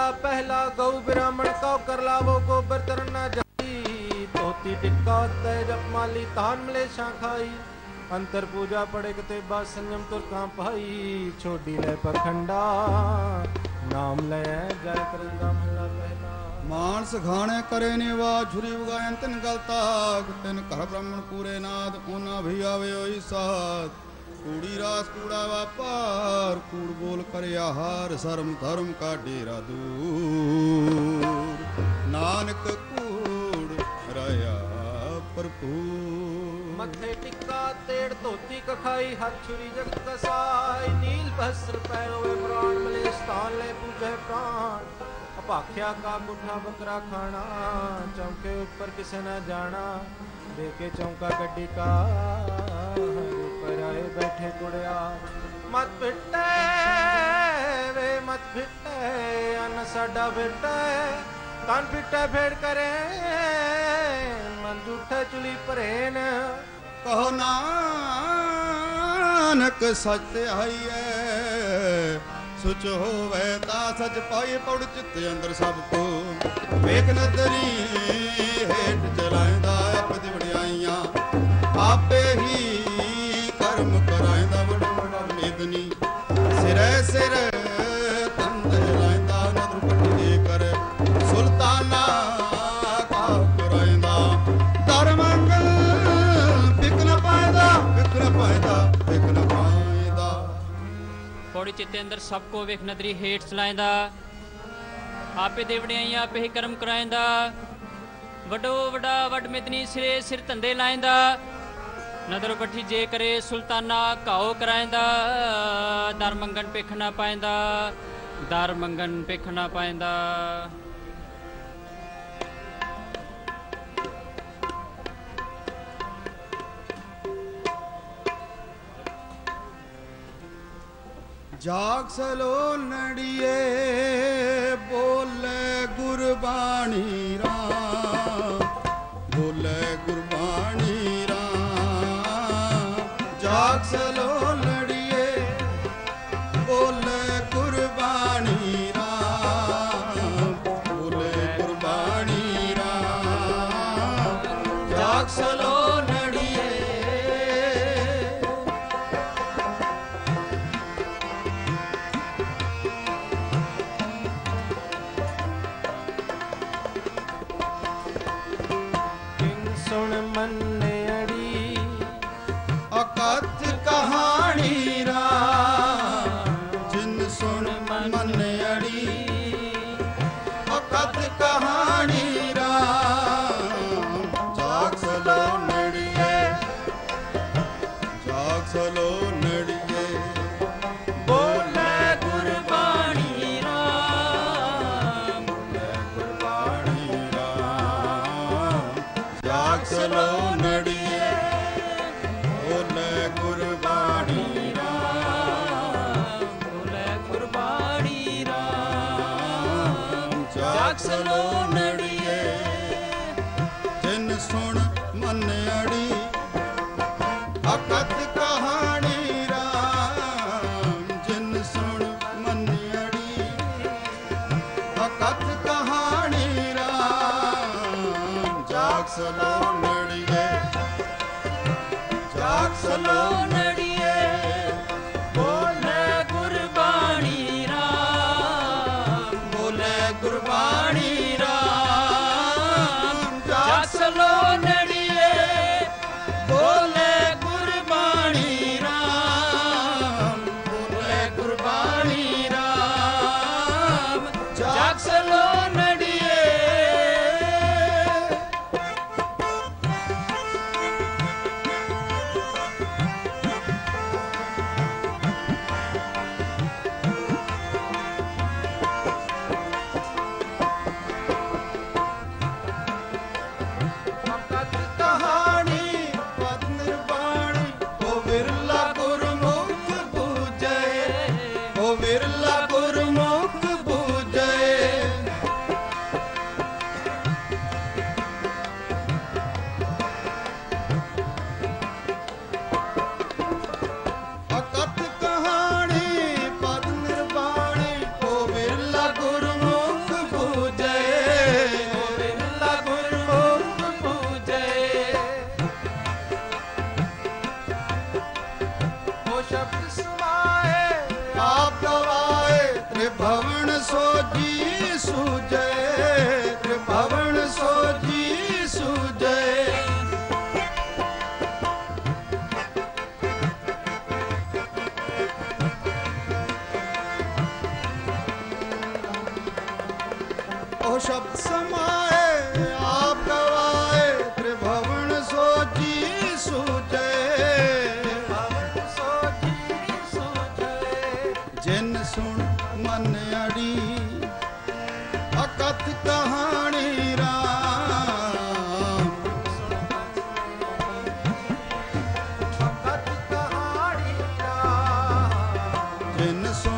ਸ਼ਲੋਕ ਮਹਲਾ ਪਹਿਲਾ ਗਊ ਬ੍ਰਾਹਮਣ ਕਉ ਕਰ ਲਾਵੋ ਗੋਬਰ ਤਰਨ ਨਾ ਜਾਈ। ਧੋਤੀ ਟਿੱਕਾ ਤੈ ਜਪ ਮਾਲੀ ਤਾਨ ਮਲੇਸ਼ਾਂ ਖਾਈ। ਅੰਤਰ ਪੂਜਾ ਪੜੇ ਕਤੇ ਬਾ ਸੰਜਮ ਤੁਰ ਕਾਂ ਭਾਈ। ਛੋਡੀ ਲੈ ਪਖੰਡਾ, ਨਾਮ ਲੈ ਜੈ ਕਰੰਦਾ ਮਹਲਾ ਪਹਿਲਾ। ਮਾਨਸ ਖਾਣੇ ਕਰੇ ਨਿਵਾ ਛੁਰੀ ਉਗਾਇਨ ਤਿਨ ਗਲਤਾ ਤਿਨ ਘਰ ਬ੍ਰਾਹਮਣ ਪੂਰੇ ਨਾਦ, ਉਹਨਾਂ ਵੀ ਆਵੇ ਹੋਈ ਸਾਥ। ਕੂੜੀ ਰਾਸ ਕੂੜਾ ਵਾਪਾਰ, ਕੂੜ ਬੋਲ ਕਰੇ ਆਹਾਰ, ਸਰਮ ਧਰਮ ਕਾ ਡੇਰਾ ਦੂਰ। ਨਾਨਕ ਕੂੜ ਰਿਆ ਭਰਪੂਰ। ਮੱਥੇ ਟਿੱਕਾ ਤੇੜ ਧੋਤੀ ਕਖਾਈ, ਹੱਥ ਛੁਰੀ ਜਗਤ ਕਸਾਈ, ਨੀਲ ਬਸਰ ਪੈਰੋਏ ਪ੍ਰਾਣ ਮਲੇ, ਸਥਾਨ ਲੈ ਪੂਜੈ ਪ੍ਰਾਣ। ਅਪਾਖਿਆ ਕਾ ਗੁੱਠਾ ਬੱਕਰਾ ਖਾਣਾ, ਚੌਂਕੇ ਉੱਪਰ ਕਿਸੇ ਨਾ ਜਾਣਾ ਦੇ ਕੇ ਚੌਂਕਾ ਗੱਡੀ ਕਾ ਆਏ ਬੈਠੇ ਕੁੜਿਆ। ਮਤ ਫਿੱਟੇ ਵੇ, ਮਤ ਫਿੱਟੇ, ਅਨ ਸਾਡਾ ਫਿੱਟੇ। ਤਨ ਫਿੱਟੇ ਫੇੜ ਕਰੇ ਮਨ ਝੂਠੇ ਚੁਲੀ ਭਰੇਨ। ਕਹੋ ਨਾਨਕ, ਸੱਚ ਆਈਐ। ਸੁਚ ਹੋਵੇ ਤਾਂ ਸੱਚ ਪਾਈ ਪਉੜ ਚਿੱਤ ਅੰਦਰ ਸਭ ਕੋ। ਵੇਖ ਨਦਰੀ ਹੇਠ ਚਲਾਇਂਦਾ ਚਿੱਤੇ ਅੰਦਰ ਸਭ ਕੋ ਵੇਖ ਨਦਰੀ ਹੇਠ ਚਲਾਇਂਦਾ। ਆਪੇ ਦੇਵੜਿਆਈਆਂ ਆਪੇ ਕਰਮ ਕਰਾਇਂਦਾ। ਵੱਡੋ ਵੱਡਾ ਵੱਡ ਮਿਤਨੀ ਸਿਰੇ ਸਿਰ ਧੰਦੇ ਲਾਇਂਦਾ। ਨਦਰ ਪੱਠੀ ਜੇ ਕਰੇ ਸੁਲਤਾਨਾ ਘਾਓ ਕਰਾਇਂਦਾ। ਦਰ ਮੰਗਣ ਪਿੱਖ ਨਾ ਪਾਇਂਦਾ, ਦਰ ਮੰਗਣ ਪਿੱਖ ਨਾ ਪਾਇਂਦਾ। ਜਾਗ ਸਲੋ ਨੜੀਏ ਬੋਲੇ ਗੁਰਬਾਣੀ ਰਾਮ ਬੋਲੇ ਗੁਰਬਾਣੀ ਰਾਮ। ਜਾਗ ਸਲੋ ਜਿਨ ਸੁਣ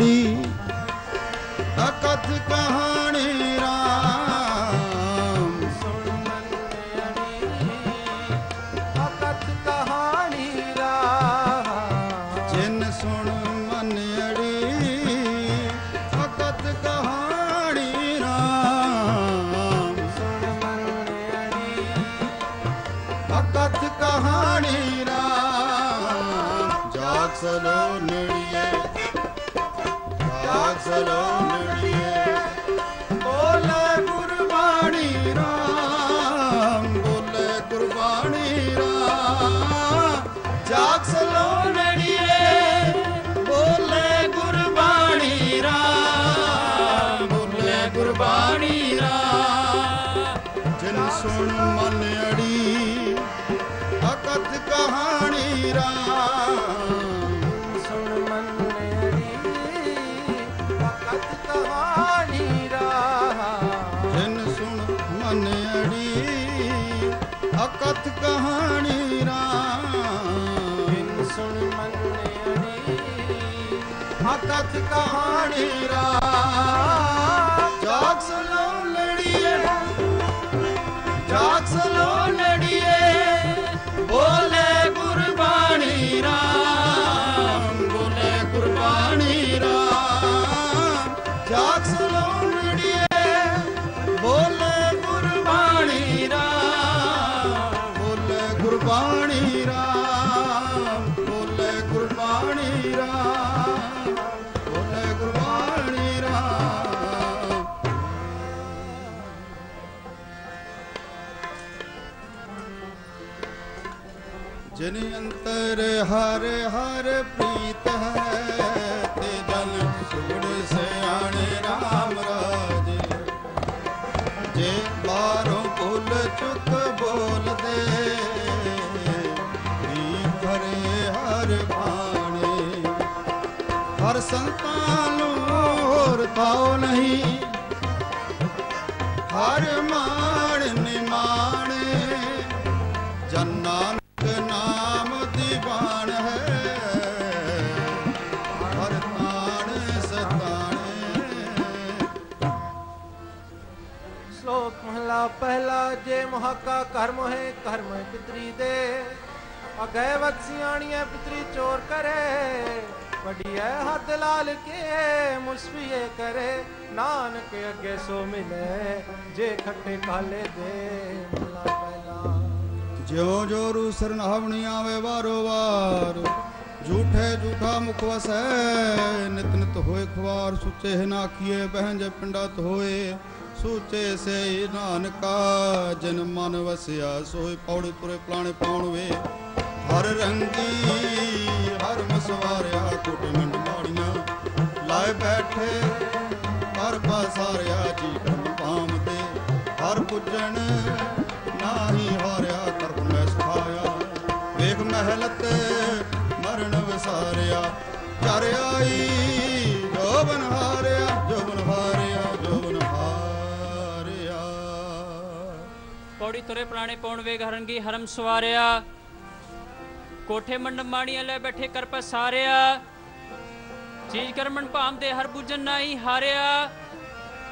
ਮਨ ਅਕਥ ਕਹਾਣੀ ਰਾਮ ਹਰ ਹਰ ਪ੍ਰੀਤ ਹੈ, ਤੇ ਜਨ ਸੁਣ ਸਿਆਣੇ RAM ਰਾਜ। ਜੇ ਬਾਹਰੋਂ ਭੁੱਲ ਚੁੱਕ ਬੋਲਦੇ ਵੀ ਹਰੇ ਹਰ ਬਾਣੇ। ਹਰ ਸੰਤਾਂ ਨੂੰ ਹੋਰ ਥਾਉ ਨਹੀਂ, ਹਰ ਮਾਂ ਪਹਿਲਾ ਜੇ ਕਰਮ ਹੈ, ਕਰਮ ਪਿਤਰੀ ਦੇ। ਅਗੈ ਵਤ ਪਿਤਰੀ ਚੋਰ ਕਰੇ, ਵਡੀਐ ਹੱਥ ਲਾਲ ਕੇ ਮੁਸਫੀਏ ਕਰੇ। ਨਾਨਕ ਅੱਗੇ ਸੋ ਮਿਲੇ, ਜੇ ਖੱਟੇ ਕਾਲੇ ਦੇ ਮਹਲਾ ਪਹਿਲਾ ਜਿਉ ਜੋ ਰੂ ਸਰਨਾਵਣੀ ਆਵੇ ਵਾਰੋ ਵਾਰ, ਝੂਠੇ ਝੂਠਾ ਮੁਖ ਵਸੈ, ਨਿਤ ਨਿਤ ਹੋਏ ਖਵਾਰ ਸੁੱਚੇ ਨਾ ਕੀਏ, ਬਹਿੰਜ ਪਿੰਡਤ ਹੋਏ। ਸੂਚੇ ਸੇ ਨਾਨਕਾ, ਜਨ ਮਨ ਵਸਿਆ ਸੋਈ ਪੌੜੀ ਪੁਰੇ ਪਲਾਣੇ ਪਾਉਣ ਵੇ। ਹਰ ਰੰਗੀ, ਹਰ ਮਸਵਾਰਿਆ, ਕੁਟ ਮੰਡ ਮਾੜੀਆਂ ਲਾਏ ਬੈਠੇ, ਹਰ ਪਾਸਾਰਿਆ ਜੀ ਕਰਮ ਪਾਮ ਤੇ। ਹਰ ਪੁੱਜਣ, ਨਾਹੀ ਹਾਰਿਆ, ਕਰਮ ਮੈਂ ਸੁਖਾਇਆ। ਵੇਖ ਮਹਿਲ ਤੇ ਮਰਨ ਵਸਾਰਿਆ। ਚਰ ਆਈ ਜੋਬਨ ਹਾਰਿਆ। ਪੌੜੀ ਤੁਰੇ ਪੁਰਾਣੇ ਪੌਣ ਵੇਗ ਹਰਨਗੀ ਹਰਮ ਸਵਾਰਿਆ। ਕੋਠੇ ਮੰਡਪ ਮਾਣੀਆਂ ਲੈ ਬੈਠੇ ਕਰ ਪਸਾਰਿਆ ਚੀਜ਼ ਕਰਮਣ ਭਾਮ ਦੇ ਹਰ ਬੁਜਨ ਨਾਹੀ ਹਾਰਿਆ।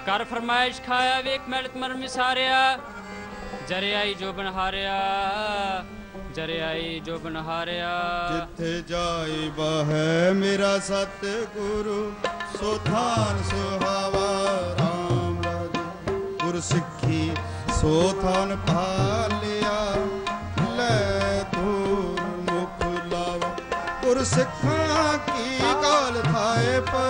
ਕਰ ਫਰਮਾਇਸ਼ ਖਾਇਆ, ਵੇਖ ਮੈਲਤ ਮਰਨ ਵਿਸਾਰਿਆ। ਜਰੇ ਆਈ ਜੋ ਬਨ ਹਾਰਿਆ ਜਰੇ ਆਈ ਜੋ ਬਨ ਹਾਰਿਆ। ਜਿੱਥੇ ਜਾਈ ਬਹੈ ਮੇਰਾ ਸਤ ਗੁਰੂ ਸੋ ਥਾਨ ਸੁਹਾਵਾ RAM ਰਾਜੇ। ਗੁਰ ਸਿੱਖੀ ਸੋ ਥਾਨ ਭਾਲਿਆ ਲੈ ਦੂਰ ਮੁਖ ਲਾਵਾ। ਗੁਰ ਸਿੱਖਾਂ ਕੀ ਕਾਲ ਥਾਏ ਪਈ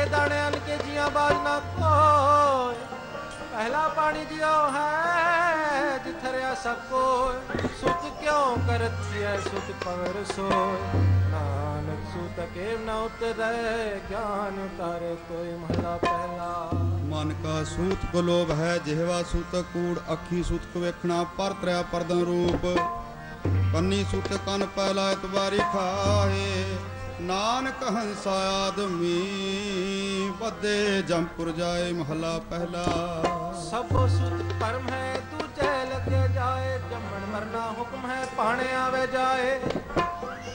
ਜੇਤੇ ਦਾਣੇ ਅਨ ਕੇ ਜੀਆਂ ਬਾਜ ਨਾ ਕੋਏ ਪਹਿਲਾ ਪਾਣੀ ਜਿਉ ਹੈ ਜਿਥਰਿਆ ਸਭ ਕੋਏ ਸੁਤ ਕਿਉ ਕਰਤੀ ਹੈ ਸੁਤ ਪਵਰ ਸੋਏ। ਨਾਨਕ ਸੁਤ ਕੇ ਨ ਉਤਰੈ, ਗਿਆਨ ਉਤਾਰੇ ਕੋਈ ਮਹਲਾ ਪਹਿਲਾ। ਮਨ ਕਾ ਸੂਤ ਕੋ ਲੋਭ ਹੈ, ਜਿਹਵਾ ਸੂਤ ਕੂੜ, ਅੱਖੀ ਸੂਤ ਕੋ ਵੇਖਣਾ, ਪਰ ਤ੍ਰਿਆ ਪਰਦਨ ਰੂਪ। ਕੰਨੀ ਸੂਤ ਕੰਨ ਪਹਿਲਾ ਇਤਵਾਰੀ ਖਾਏ। ਨਾਨਕ ਹੰਸਾ ਆਦਮੀ ਬੱਦੇ ਜੰਪੁਰ ਜਾਏ ਮਹਲਾ ਪਹਿਲਾ। ਸਭੋ ਸੁਤ ਪਰਮ ਹੈ ਦੂਜੇ ਲੱਗੇ ਜਾਏ ਜੰਮਣ ਮਰਨਾ ਹੁਕਮ ਹੈ ਪਾਣੇ ਆਵੇ ਜਾਏ।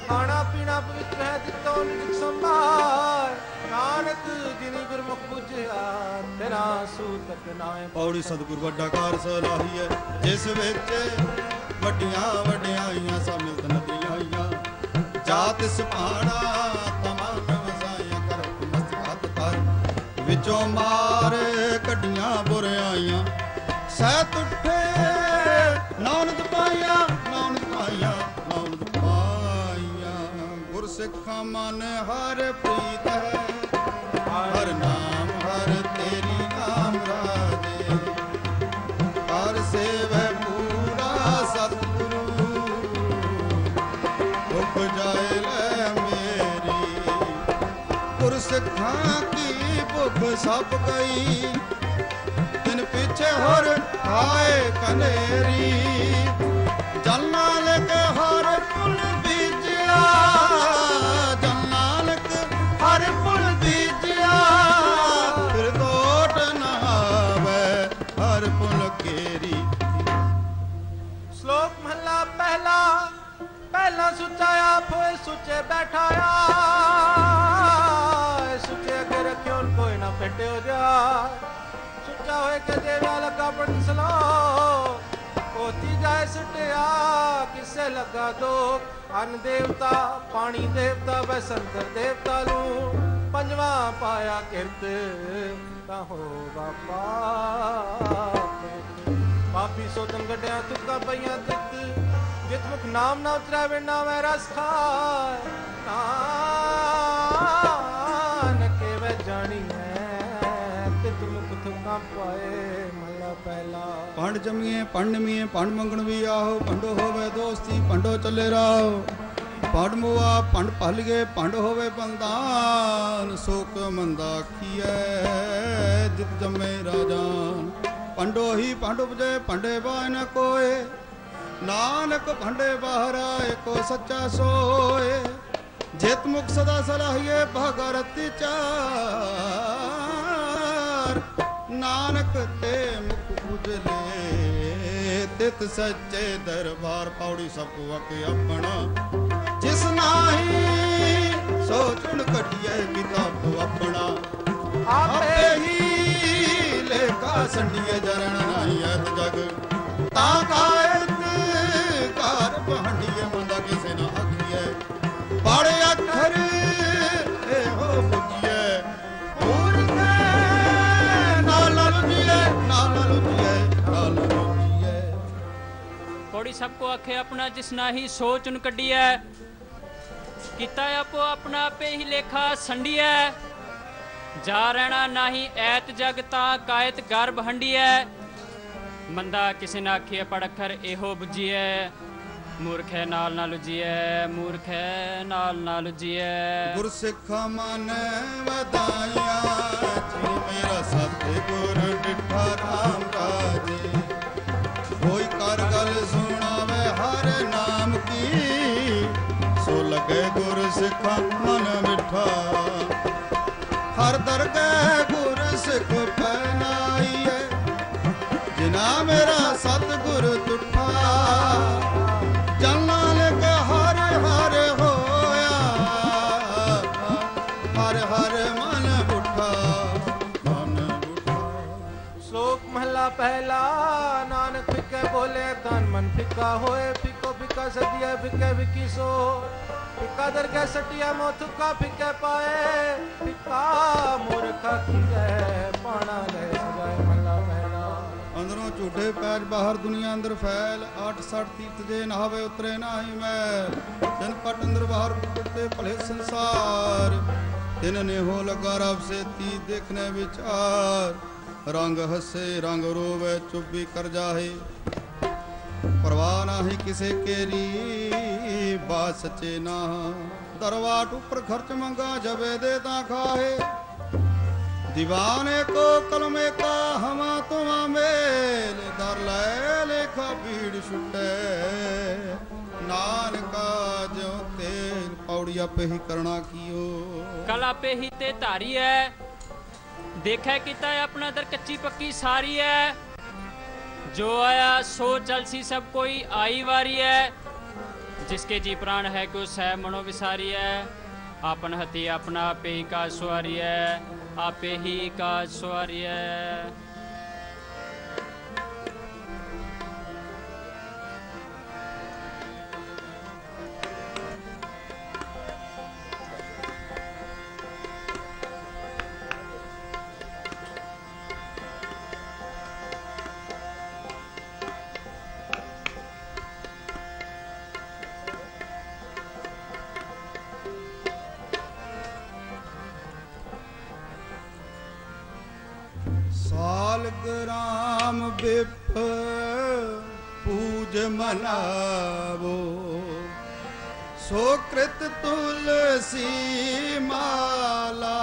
ਖਾਣਾ ਪੀਣਾ ਪਵਿੱਤਰ ਹੈ ਦਿੱਤੋ ਨਿਜ ਸੰਭਾਲ ਨਾਨਕ ਜਿਨੀ ਗੁਰਮੁਖ ਬੁਝਿਆ ਤੇਰਾ ਸੂਤਕ ਨਾਏ। ਪੌੜੀ ਸਤਿਗੁਰ ਵੱਡਾ ਕਾਰ ਸਲਾਹੀ ਹੈ ਜਿਸ ਵਿੱਚ ਵੱਡੀਆਂ ਵਡਿਆਈਆਂ ਸਭ ਮਿਲਤ ਜਾਤ ਸੁਪਾਣਾ ਤਮਾਮ ਵਸਾਈਆਂ ਕਰ ਮਸਤਕਾਤ ਕਰ। ਵਿੱਚੋਂ ਮਾਰ ਕੱਢੀਆਂ ਬੁਰਿਆਈਆਂ। ਸਹਿ ਤੁਠੇ ਨਾਨਕ ਪਾਇਆ ਨਾਨਕ ਪਾਇਆ ਨਾਨਕ ਪਾਇਆ। ਗੁਰ ਸਿੱਖਾਂ ਮਨ ਹਰ ਪ੍ਰੀਤ ਸਭ ਕਈ ਦਿਨ ਪਿੱਛੇ ਹੋਰ ਆਏ ਕਨੇਰੀ। ਜਲ ਨਾਨਕ ਹਰ ਪੁਲ ਬੀਜਿਆ, ਜਲ ਨਾਨਕ ਹਰ ਪੁਲ ਬੀਜਿਆ। ਫਿਰ ਕੋਟ ਨਾ ਹਰ ਪੁਲ ਕੇਰੀ ਸ਼ਲੋਕ ਮਹਲਾ ਪਹਿਲਾ ਪਹਿਲਾ ਸੁੱਚਾ ਆਪ ਹੋਏ ਸੁੱਚੇ ਬੈਠਾਇਆ ਕੋਈ ਜਾ ਸੁੱਚਾ ਹੋਏ ਕਿ ਦੇਵਾ ਲੱਗਾ ਬਣ ਸਲੋ ਜਾਏ ਸਟਿਆ, ਕਿਸੇ ਲੱਗਾ ਦੋ ਅਨ ਦੇਵਤਾ, ਪਾਣੀ ਦੇਵਤਾ ਵਸੰਤਰ ਦੇਵਤਾ ਨੂੰ ਪੰਜਵਾ ਪਾਇਆ ਕਿਰਤ। ਤਾਂ ਹੋ ਬਾਪਾ ਪਾਪੀ ਸੋਤਨ ਗੱਡਿਆਂ ਤੁਕਾਂ ਪਈਆਂ ਤਿੱਤ। ਜਿਤ ਮੁਖ ਨਾਮ ਨਾ ਉਤਰਾਵੇ ਨਾ ਮੈਂ ਰਸ ਖਾਏ। ਨਾਨਕ ਪਾਏ ਮਹਲਾ ਪਹਿਲਾ। ਪੰਡ ਜਮੀਏ, ਪੰਡ ਮੀਏ ਪੰਡ ਮੰਗਣ ਵੀ ਆਹੋ, ਪੰਡੋ ਹੋਵੇ ਦੋਸਤੀ, ਪੰਡੋ ਚੱਲੇ ਰਾਹੋ। ਪੰਡ ਮੁਆ, ਪੰਡ ਭਲਗੇ ਪੰਡ ਹੋਵੇ ਬੰਦਾਨ ਸੋਕ ਮੰਦਾ ਕੀਐ ਜਿਤ ਜੰਮੇ ਰਾਜਾਨ। ਪੰਡੋ ਹੀ ਪੰਡ ਉਪਜੇ, ਪੰਡੇ ਬਾਇ ਨ ਕੋਏ। ਨਾਨਕ ਭੰਡੇ ਬਾਹਰਾ ਕੋ ਸੱਚਾ ਸੋਏ। ਜਿਤ ਮੁਖ ਸਦਾ ਸਲਾਹੀਏ ਭਗਰਤੀ ਚਾਰ। ਨਾਨਕ ਤੇ ਮੁਖ ਉਜਲੇ ਤਿਤ ਸੱਚੇ ਦਰਬਾਰ ਪੌੜੀ ਸਭ ਕੋ ਅਕੇ ਆਪਣਾ। ਜਿਸ ਨਾਹੀ ਸੋ ਚੁਣ ਕਟਿਐ ਕਿਤਾਬ ਆਪਣਾ। ਆਪੇ ਹੀ ਲੇਖਾ ਸੰਡੀਏ ਜਰਣ ਨਾਹੀ ਅਤ ਜਗ। ਤਾਂ ਕਾਇਤ ਕੋੜੀ ਸਭ ਕੋ ਆਖੇ, ਆਪਣਾ ਜਿਸ ਨਾਹੀ ਸੋਚ ਉਨ ਕੱਢੀਐ। ਕੀਤਾ ਆਪੋ ਆਪਣਾ ਆਪੇ ਹੀ ਲੇਖਾ ਸੰਡੀਐ ਜਾ ਰਹਿਣਾ ਨਾਹੀ ਐਤ ਜਗ ਤਾਂ ਕਾਇਤ ਗਰਭ ਹੰਡੀਐ ਮੰਦਾ ਕਿਸੇ ਨਾ ਆਖੀਏ ਪੜ ਅੱਖਰ ਇਹੋ ਬੁਝੀਐ। ਮੂਰਖੈ ਨਾਲ ਨਾ ਲੁਜੀਐ ਮੂਰਖੈ ਨਾਲ ਨਾ ਲੁਜੀਐ ਗੁਰ ਮਨ ਵਧਾਈਆਂ ਜੀ ਮੇਰਾ ਸਤਿ ਡਿਠਾ ਰਾਮ ਰਾਜੇ। ਸੋ ਗੁਰ ਸਿੱਖਾ ਮਨ ਮਿੱਠਾ। ਹਰ ਦਰਗਹਿ ਗੁਰ ਸਿੱਖ ਫੈਨਾਈਏ ਜਿਨਾ ਮੇਰਾ ਸਤਿਗੁਰ ਤੁਠਾ। ਜਨ ਨਾਨਕ ਹਰ ਹਰ ਹੋਇਆ। ਹਰ ਹਰ ਮਨ ਬੁੱਠਾ ਮਨ ਬੁੱਠਾ ਸ਼ਲੋਕ ਮਹਲਾ ਪਹਿਲਾ, ਨਾਨਕ ਫਿੱਕੇ ਬੋਲੇ ਤਨ ਮਨ ਫਿੱਕਾ ਹੋਏ, ਫਿੱਕੋ ਫਿੱਕਾ ਸਦੀਆ ਫਿੱਕੇ ਵਿਕੀ ਸੋ ਫਿੱਕਾ ਦਰਗਹਿ ਸਟਿਆ ਮੋਥੁਕਾ ਫਿੱਕੇ ਪਾਏ। ਫਿੱਕਾ ਮੂਰਖਾ ਕੀਏ ਪਾਣਾ ਲੈ ਸਜਾਏ ਮਹਲਾ। ਪਹਿਲਾ ਅੰਦਰੋਂ ਝੂਠੇ ਪੈਜ ਬਾਹਰ ਦੁਨੀਆ ਅੰਦਰ ਫੈਲ। 860 ਤੀਰਥ ਜੇ ਨਹਾਵੇ ਉਤਰੇ ਨਾਹੀ ਮੈਲ। ਦਿਨ ਪਟ ਅੰਦਰ ਬਾਹਰ ਕੁੱਤੇ ਭਲੇ ਸੰਸਾਰ। ਤਿਨ ਨੇ ਹੋ ਲਗਾ ਰਬ ਸੇ ਤੀ ਦੇਖਨੇ ਵਿਚਾਰ। ਰੰਗ ਹੱਸੇ, ਰੰਗ ਰੋਵੇ ਚੁੱਪੀ ਕਰ ਜਾਹੇ। ਪਰਵਾਹ ਨਾਹੀ ਕਿਸੇ ਕੇਰੀ ਬਾਤ ਸੱਚੇ ਨਾ। ਦਰਵਾਟ ਉੱਪਰ ਖਰਚ ਮੰਗਾ ਜਵੇ ਦੇ ਤਾਂ ਖਾਹੇ। ਦੀਵਾਨੇ ਕੋ ਕਲਮੇ ਕਾ ਹਵਾ ਤੁਮਾ ਮੇਲ, ਦਰ ਲੈ ਲੇਖਾ ਭੀੜ ਛੁਟੈ। ਨਾਨਕਾ ਜਿਉ ਤੇਲ ਪੌੜੀ ਆਪੇ ਹੀ ਕਰਨਾ ਕੀਓ। ਕਲ ਆਪੇ ਹੀ ਤੇ ਧਾਰੀ ਹੈ ਦੇਖੈ ਕੀਤਾ ਆਪਣਾ ਦਰ ਕੱਚੀ ਪੱਕੀ ਸਾਰੀ ਐ। ਜੋ ਆਇਆ ਸੋ ਚਲਸੀ ਸਭ ਕੋਈ ਆਈ ਵਾਰੀ ਹੈ ਜਿਸਕੇ ਜੀ ਪ੍ਰਾਣ ਹੈ ਕੋ ਸਹਿ ਮਨੋ ਵਿਸਾਰੀ ਹੈ ਆਪਨ ਹਤੀ ਆਪਣਾ ਆਪੇ ਹੀ ਕਾ ਸਵਾਰੀ ਹੈ ਆਪੇ ਹੀ ਕਾ ਸਵਾਰੀ ਹੈ ਸਾਲ ਬਿਪ ਪੂਜ ਮਨਾਵੋ ਸੋ ਕ੍ਰਿਤ ਤੁਲਸੀ ਮਾਲਾ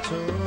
to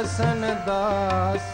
ਨਾਨਕ ਦਾਸਨ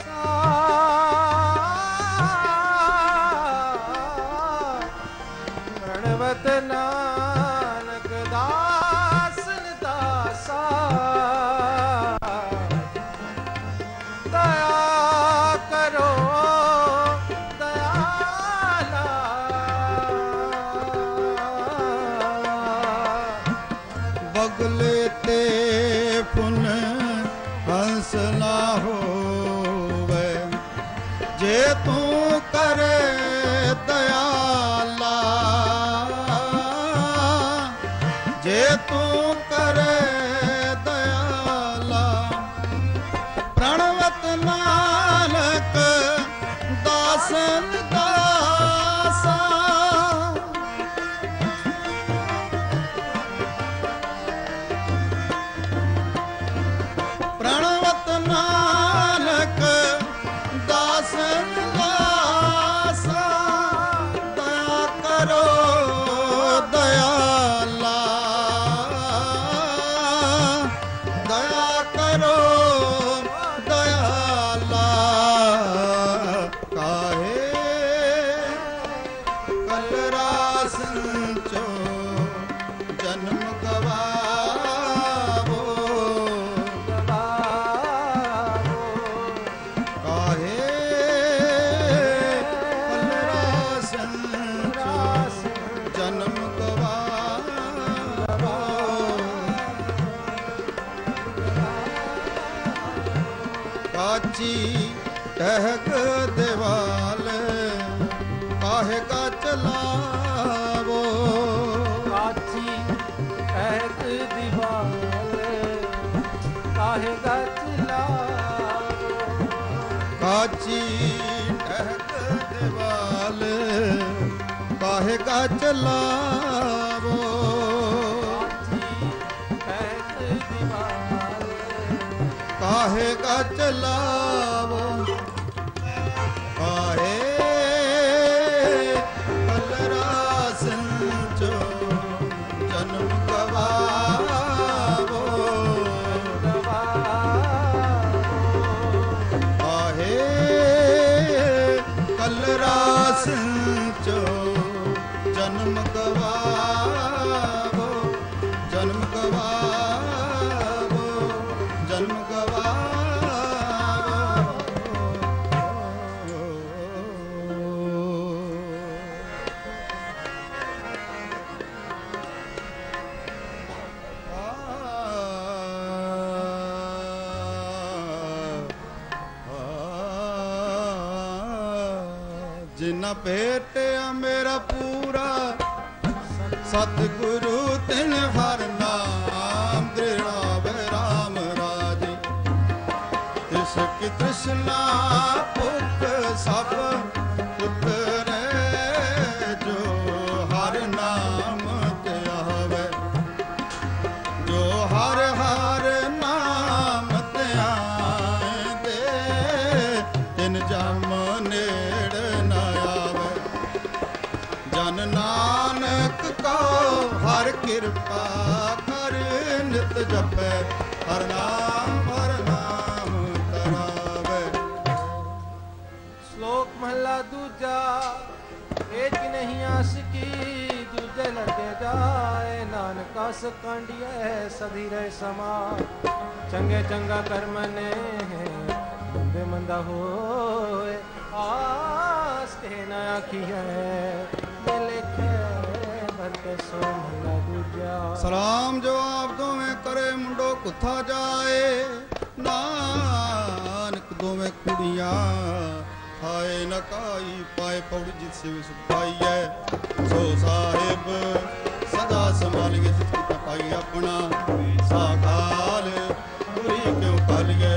ਕਾਹੇ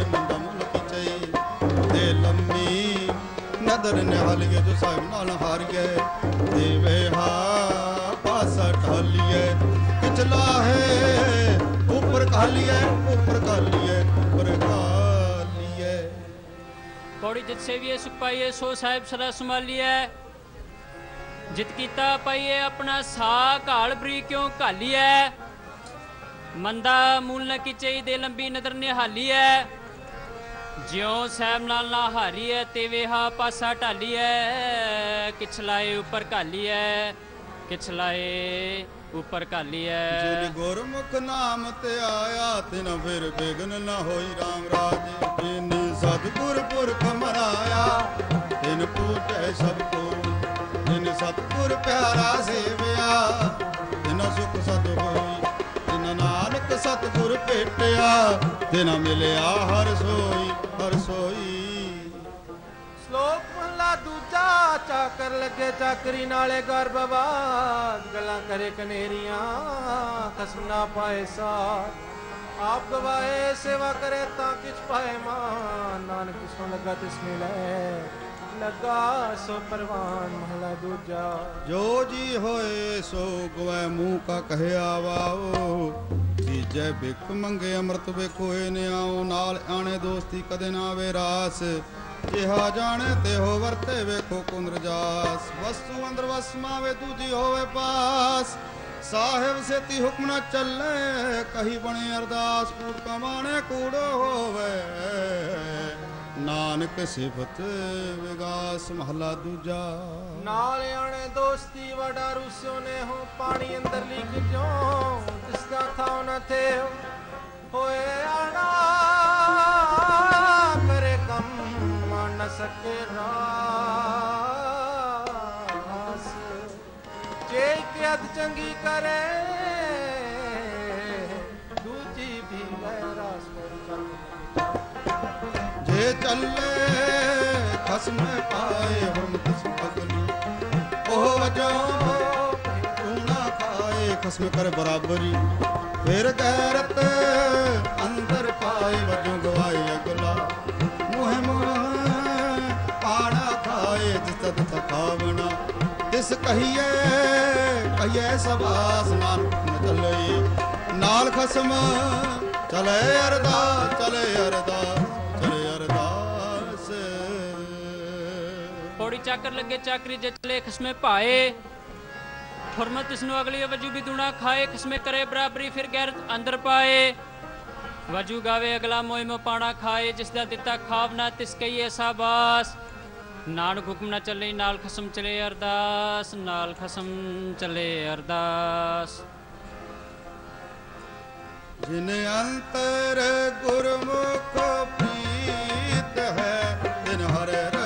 ਕਾਲੀਏ ਕਿਚਈ ਤੇ ਲੰਮੀ ਨਦਰ ਨਿਹਾਲੀਏ ਜੋ ਸਾਹਿਬ ਨਾਲ ਹਾਰੀਏ ਦੇਵੇ ਹਾ ਪਾਸਾ ਢਾਲੀਏ ਕਿਚਲਾ ਹੈ ਉੱਪਰ ਕਾਲੀਏ ਉੱਪਰ ਕਾਲੀਏ ਉੱਪਰ ਕਾਲੀਏ ਪੌੜੀ ਜਿਤ ਸੇਵੀਏ ਸੁਖ ਪਾਈਏ, ਸੋ ਸਾਹਿਬ ਸਦਾ ਸੰਭਾਲੀਐ ਜਿਤ ਕੀਤਾ ਪਾਈਏ ਆਪਣਾ ਸਾ ਘਾਲ ਬਰੀ ਕਿਉਂ ਘਾਲੀਐ ਮੰਦਾ ਮੂਲ ਨ ਕਿਚਈ ਦੇ ਲੰਬੀ ਨਦਰ ਨਿਹਾਲੀ ਨਿਹਾਲੀਐ ਜਿਉ ਸਾਹਿਬ ਨਾਲ ਨਾ ਹਾਰੀਐ ਤੇ ਵੇਹਾ ਪਾਸਾ ਢਾਲੀਐ, ਕਿਛਲਾਏ ਉੱਪਰ ਘਾਲੀਐ, ਕਿਛਲਾਏ ਉੱਪਰ ਘਾਲੀਐ। ਜਿਨ ਗੁਰਮੁਖ ਨਾਮ ਤੇ ਆਇਆ, ਤਿਨ ਫਿਰ ਬਿਗਨ ਨਾ ਹੋਈ RAM ਰਾਜ। ਜਿਨ ਸਤਿਗੁਰ ਪੁਰਖ ਮਰਾਇਆ, ਤਿਨ ਪੂਜੈ ਸਭ ਕੋ ਜਿਨ ਸਤਿਗੁਰ ਪਿਆਰਾ ਸੇਵਿਆ, ਤਿਨ ਸੁਖ ਸਤ ਹੋਈ। ਤਿਨ ਨਾਨਕ ਸਤਿਗੁਰ ਭੇਟਿਆ, ਤਿਨ ਮਿਲਿਆ ਹਰ ਸੋਈ। ਹਰ ਸ਼ਲੋਕ ਮਹਲਾ ਦੂਜਾ ਚਾਕਰ ਲੱਗੇ ਚਾਕਰੀ ਨਾਲੇ ਗਰਭਵਾਦ ਗੱਲਾਂ ਕਰੇ ਕਨੇਰੀਆਂ ਖਸਮ ਨਾ ਪਾਏ ਸਾਥ ਆਪ ਗਵਾਏ, ਸੇਵਾ ਕਰੇ ਤਾਂ ਕਿਛ ਪਾਏ ਮਾਨ। ਨਾਨਕ ਕਿਸੋਂ ਲੱਗਾ ਤਿਸ ਮਿਲੇ, ਲੱਗਾ ਸੋ ਪਰਵਾਨ ਮਹਲਾ ਦੂਜਾ। ਜੋ ਜੀ ਹੋਏ ਸੋ ਗਵੈ ਮੂੰਹ ਕਾ ਕਹਿਆ ਵਾਓ। ਤੀਜੈ ਬਿਕ ਮੰਗੇ, ਅੰਮ੍ਰਿਤ ਵੇਖੋਏ ਨਿਆਓ ਨਾਲ ਆਣੇ ਦੋਸਤੀ ਕਦੇ ਨਾ ਵੇ ਰਾਸ ਜਿਹਾ ਜਾਣੇ ਤੇ ਹੋ ਵਰਤੇ ਵੇਖੋ ਕੁੰਦਰ ਜਾਸ ਵਸਤੂ ਅੰਦਰ ਵਸਮਾ ਵੇ ਦੂਜੀ ਹੋਵੇ ਪਾਸ। ਸਾਹਿਬ ਸੇਤੀ ਹੁਕਮ ਨਾ ਚੱਲੇ, ਕਹੀ ਬਣੇ ਅਰਦਾਸ, ਕੂੜ ਕਮਾਣੇ ਕੂੜ ਹੋਵੇ। ਨਾਨਕ ਸਿਫਤ ਵਿਗਾਸ ਮਹਲਾ ਦੂਜਾ। ਨਾਲ ਆਣੇ ਦੋਸਤੀ ਵਡਾ ਰੁਸਿਓ ਨੇ ਹੋ ਪਾਣੀ ਅੰਦਰ ਲਿਖ ਜੋ ਜਿਸ ਥਾਉ ਨਾ ਥੇ ਹੋਏ ਆਣਾ ਕਰੇ ਕੰਮ ਨ ਸਕੇ ਰਾਸ। ਜੇ ਕਿ ਅਧ ਚੰਗੀ ਕਰੇ ਚੱਲੇ ਖਸਮ ਪਾਏ ਹੁਣ ਖਸਮ ਅਗਲੀ ਉਹ ਜੋ ਤੂਣਾ ਖਾਏ ਖਸਮ ਕਰ ਬਰਾਬਰੀ। ਫਿਰ ਗੈਰਤ ਅੰਦਰ ਪਾਏ ਵਜੋਂ ਗਵਾਏ ਅਗਲਾ। ਮੁਹ ਮੁਹ ਪਾਣਾ ਖਾਏ ਜਿਸ ਤਤ ਤਿਸ ਕਹੀਏ ਕਹੀਏ ਸਬਾਸ ਨਾਨਕ ਚੱਲੇ। ਨਾਲ ਖਸਮ, ਚਲੇ ਅਰਦਾ ਚਲੇ ਅਰਦਾ। ਪੌੜੀ ਚਾਕਰ ਲੱਗੇ, ਚਾਕਰੀ ਜੇ ਖਸਮੇ ਭਾਏ। ਫਰਮਤ ਇਸ ਨੂੰ ਅਗਲੀ ਵਜੂ ਵੀ ਦੂਣਾ ਖਾਏ, ਖਸਮੇ ਕਰੇ ਬਰਾਬਰੀ, ਫਿਰ ਗੈਰਤ ਅੰਦਰ ਪਾਏ। ਵਜੂ ਗਾਵੇ ਅਗਲਾ ਮੋਇ ਮੋ ਪਾਣਾ ਖਾਏ, ਜਿਸ ਦਾ ਦਿੱਤਾ ਖਾਵਨਾ ਤਿਸ ਕਈਏ ਸਾਬਾਸ। ਨਾਨਕ ਹੁਕਮ ਨਾ ਚੱਲੇ, ਨਾਲ ਖਸਮ ਚਲੇ ਅਰਦਾਸ, ਨਾਲ ਖਸਮ ਚਲੇ ਅਰਦਾਸ। ਜਿਨ ਅੰਤਰ ਗੁਰਮੁਖ ਪ੍ਰੀਤ ਹੈ, ਤਿਨ ਹਰ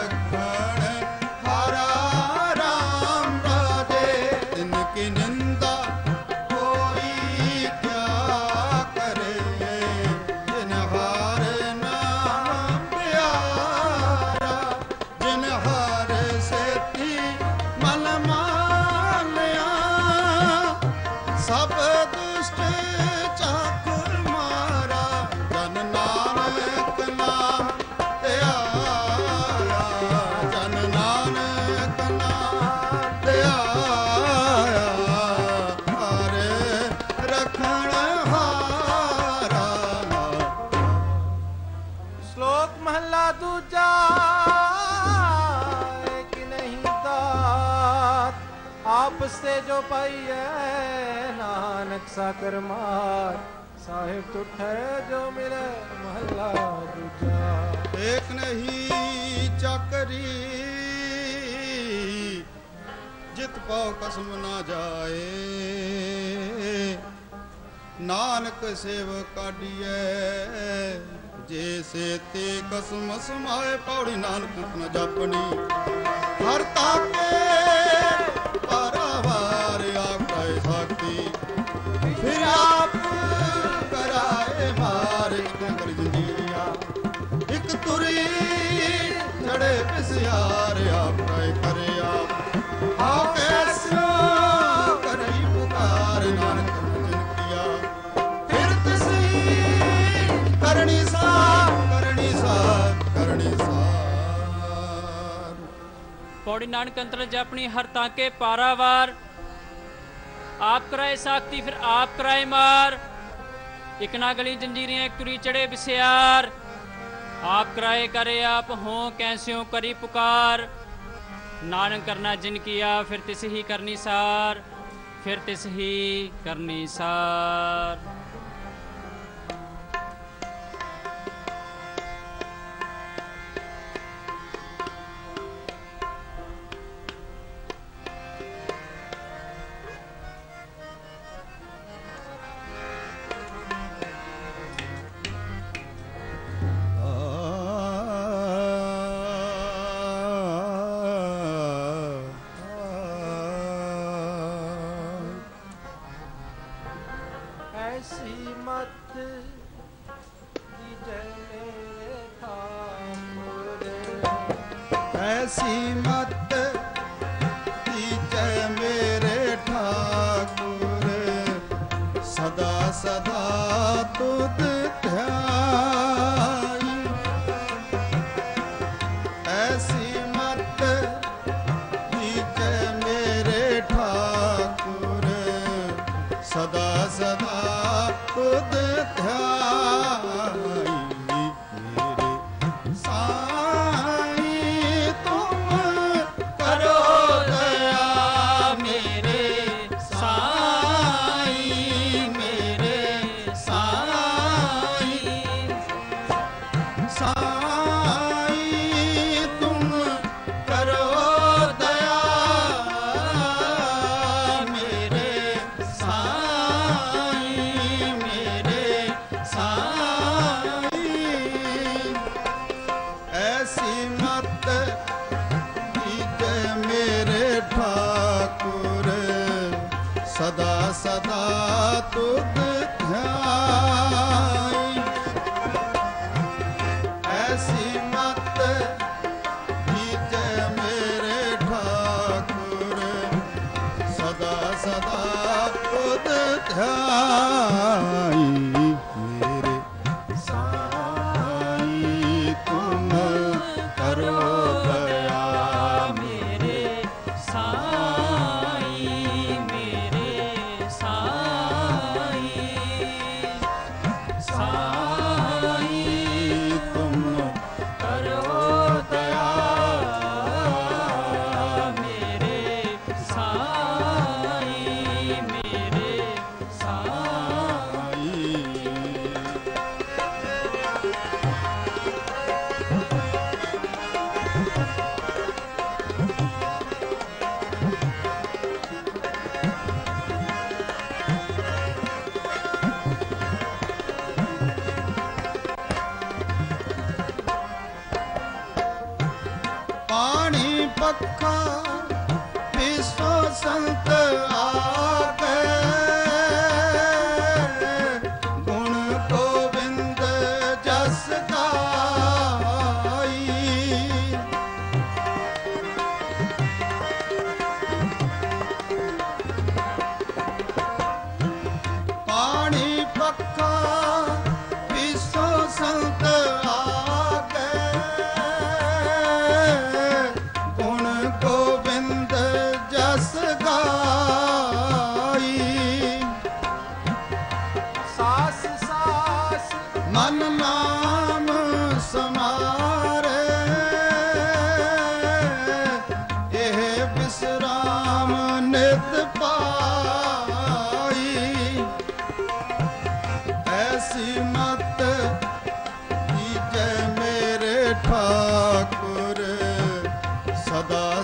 ਆਪਸ ਜੋ ਪਾਈਐ, ਨਾਨਕ ਸਾਕਰ ਮਾਰ। ਸਾਹਿਬ ਤੁਠੈ ਜੋ ਮਿਲੇ, ਮਹਲਾ ਦੂਜਾ। ਏਕ ਨਹੀਂ ਚੱਕਰੀ, ਜਿਤ ਪਾਉ ਕਸਮ ਨਾ ਜਾਏ। ਨਾਨਕ ਸੇਵ ਕਾਢੀਐ, ਜੇ ਸੇ ਤੇ ਕਸਮ ਸਮਾਏ, ਪੌੜੀ ਨਾਨਕ ਨਾ ਜਾਪਣੀ। ਹਰ ਤਾਕੇ ਪੌੜੀ ਨਾਨਕ ਅੰਤਰ ਜਪਣੀ ਹਰ ਤਾਕੇ ਪਾਰਾਵਾਰ ਆਪ ਕਰਾਏ ਸਾਖਤੀ, ਫਿਰ ਆਪ ਕਰਾਏ ਮਾਰ। ਇਕ ਗਲੀ ਜੰਜੀਰੀਆਂ, ਇੱਕ ਚੜੇ ਬਿਸਿਆਰ। ਆਪ ਕਰਾਏ ਕਰੇ ਆਪ, ਹੋ ਕੈਸਿਓ ਕਰੀ ਪੁਕਾਰ। ਨਾਨਕ ਕਰਨਾ ਜਿਨ ਕੀਆ ਫਿਰ ਤਿਸ ਹੀ ਕਰਨੀ ਸਾਰ। ਫਿਰ ਤਿਸ ਹੀ ਕਰਨੀ ਸਾਰ।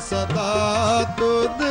ਸਦਾ ਤੁਧ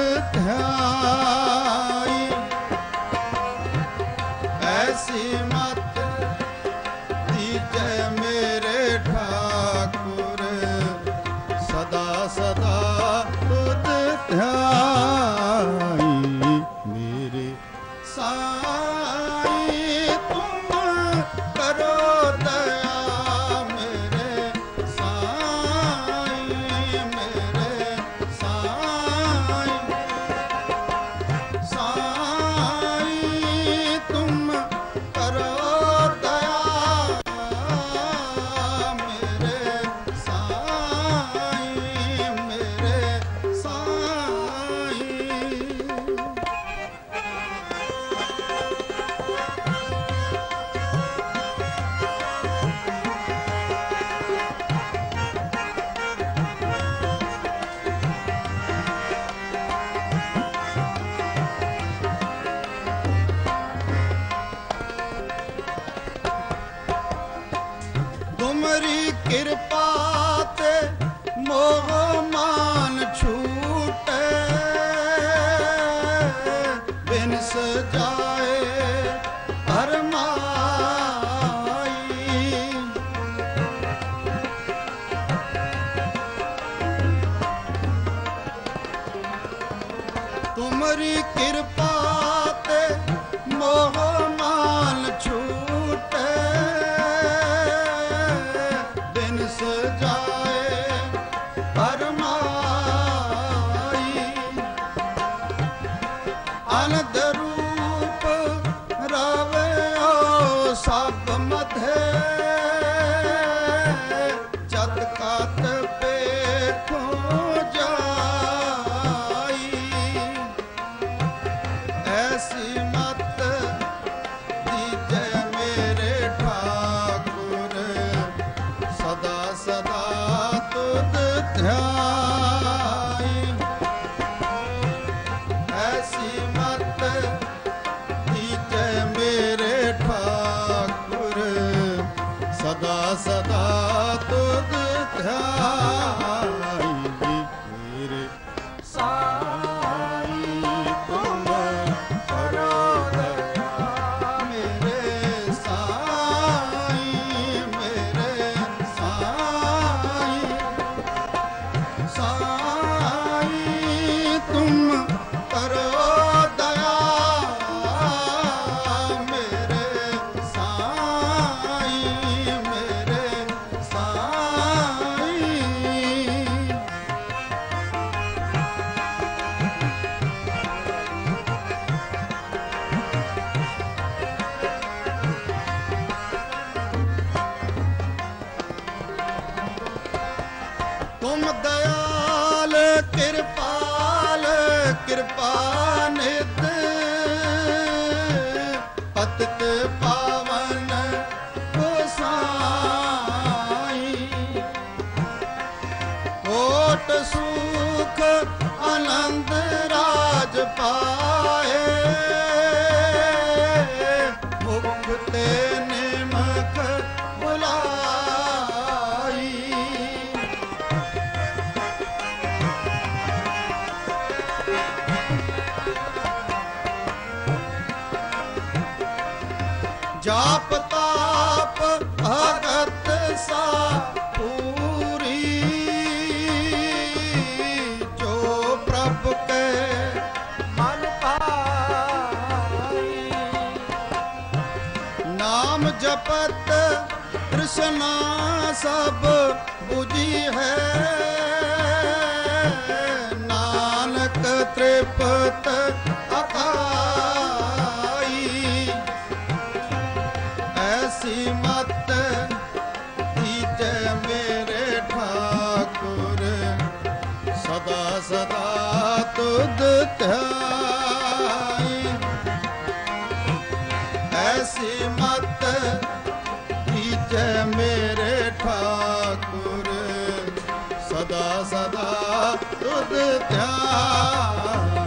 ਦੁੱਧ ਪਿਆ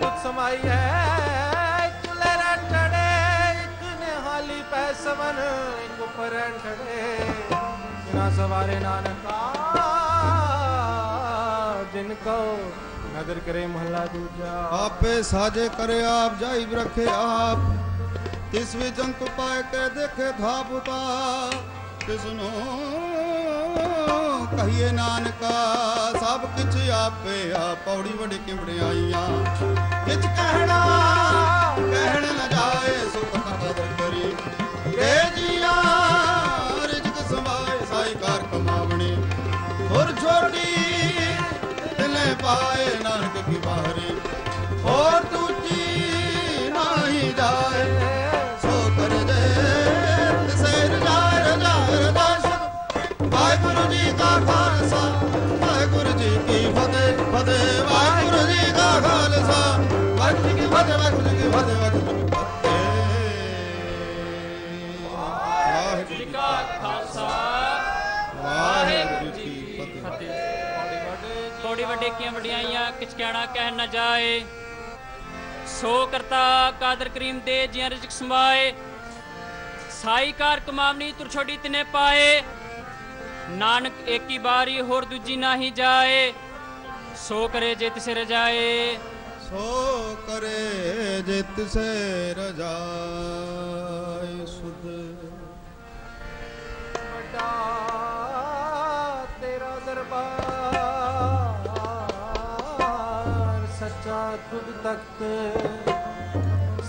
ਇੱਕ ਨੇ ਸਮਾਈ ਹੈ। ਇੱਕ ਚੁੱਲ੍ਹੇ ਇੱਕ ਨੇ ਪੈ ਸਵਨ ਇੱਕ ਉੱਪਰ ਰਹਿਣ ਸਵਾਰੇ ਨਾਨਕਾ, ਜਿਨ ਕੋ ਨਦਰ ਕਰੇ ਮਹਲਾ ਦੂਜਾ। ਆਪੇ ਸਾਜੇ ਕਰੇ ਆਪ, ਜਾਈ ਰੱਖੇ ਆਪ। ਤਿਸ ਵੀ ਜੰਤ ਪਾਏ ਕੇ ਦੇਖੇ ਥਾਪਤਾ ਤਿਸ ਨੂੰ ਕਹੀਏ ਨਾਨਕਾ, ਸਭ ਕਿਛ ਆਪੇ ਆ ਪੌੜੀ ਵੜੀ ਕਿਵੜਾਈਆਂ ਕਿਛ ਕਹਿਣਾ, ਕਹਿਣ ਨ ਜਾਏ ਸੁਖ ਕਦਰ ਕਰੀ। ਰੇ ਜੀਆ ਰਿਜਕ ਸਮਾਏ ਸਾਈ ਕਾਰ ਕਮਾਵਣੀ। ਹੋਰ ਛੋਟੀ ਦਿਲੇ ਪਾਏ ਨਾਨਕ ਕੀ ਬਾਹਰੀ। ਹੋਰ ਦੂਜੀ ਨਹੀਂ ਜਾਏ ਫਤਿਹ ਵਾਹਿਗੁਰੂ ਜੀ ਕਾ ਖਾਲਸਾ, ਵਾਹਿਗੁਰੂ ਜੀ ਕੀ ਫਤਿਹ, ਵਾਹਿਗੁਰੂ ਜੀ ਕੀ ਫਤਿਹ, ਵਾਹਿਗੁਰੂ ਜੀ ਕੀ ਫਤਿਹ। ਵਾਹਿਗੁਰੂ ਜੀ ਕਾ ਖਾਲਸਾ, ਵਾਹਿਗੁਰੂ ਜੀ ਕੀ ਫਤਿਹ। ਕੋੜੀ ਵੱਡੇ ਕੀਆਂ ਵਡਿਆਈਆਂ ਕਿਛ ਕਹਿ ਨਾ ਜਾਏ। ਸੋ ਕਰਤਾ ਕਾਦਰ ਕਰੀਮ ਦੇ ਜਿਆਂ ਰਿਜਕ ਸਮਾਏ। ਸਾਈ ਕਾਰ ਕਮਾਵਨੀ ਤੁਰ ਛੋਡੀ ਤਨੇ ਪਾਏ। ਨਾਨਕ ਏਕੀ ਬਾਰੀ ਹੋਰ ਦੂਜੀ ਨਾਹੀ ਜਾਏ। ਸੋ ਕਰੇ ਜੇ ਤਿਸੇ ਰਜਾਏ ਸੋ ਕਰੇ ਜਿਤ ਸੇ ਰਜਾਏ ਸੁਧ। ਵੱਡਾ ਤੇਰਾ ਦਰਬਾਰ ਸੱਚਾ ਤੁਧ ਤਖਤ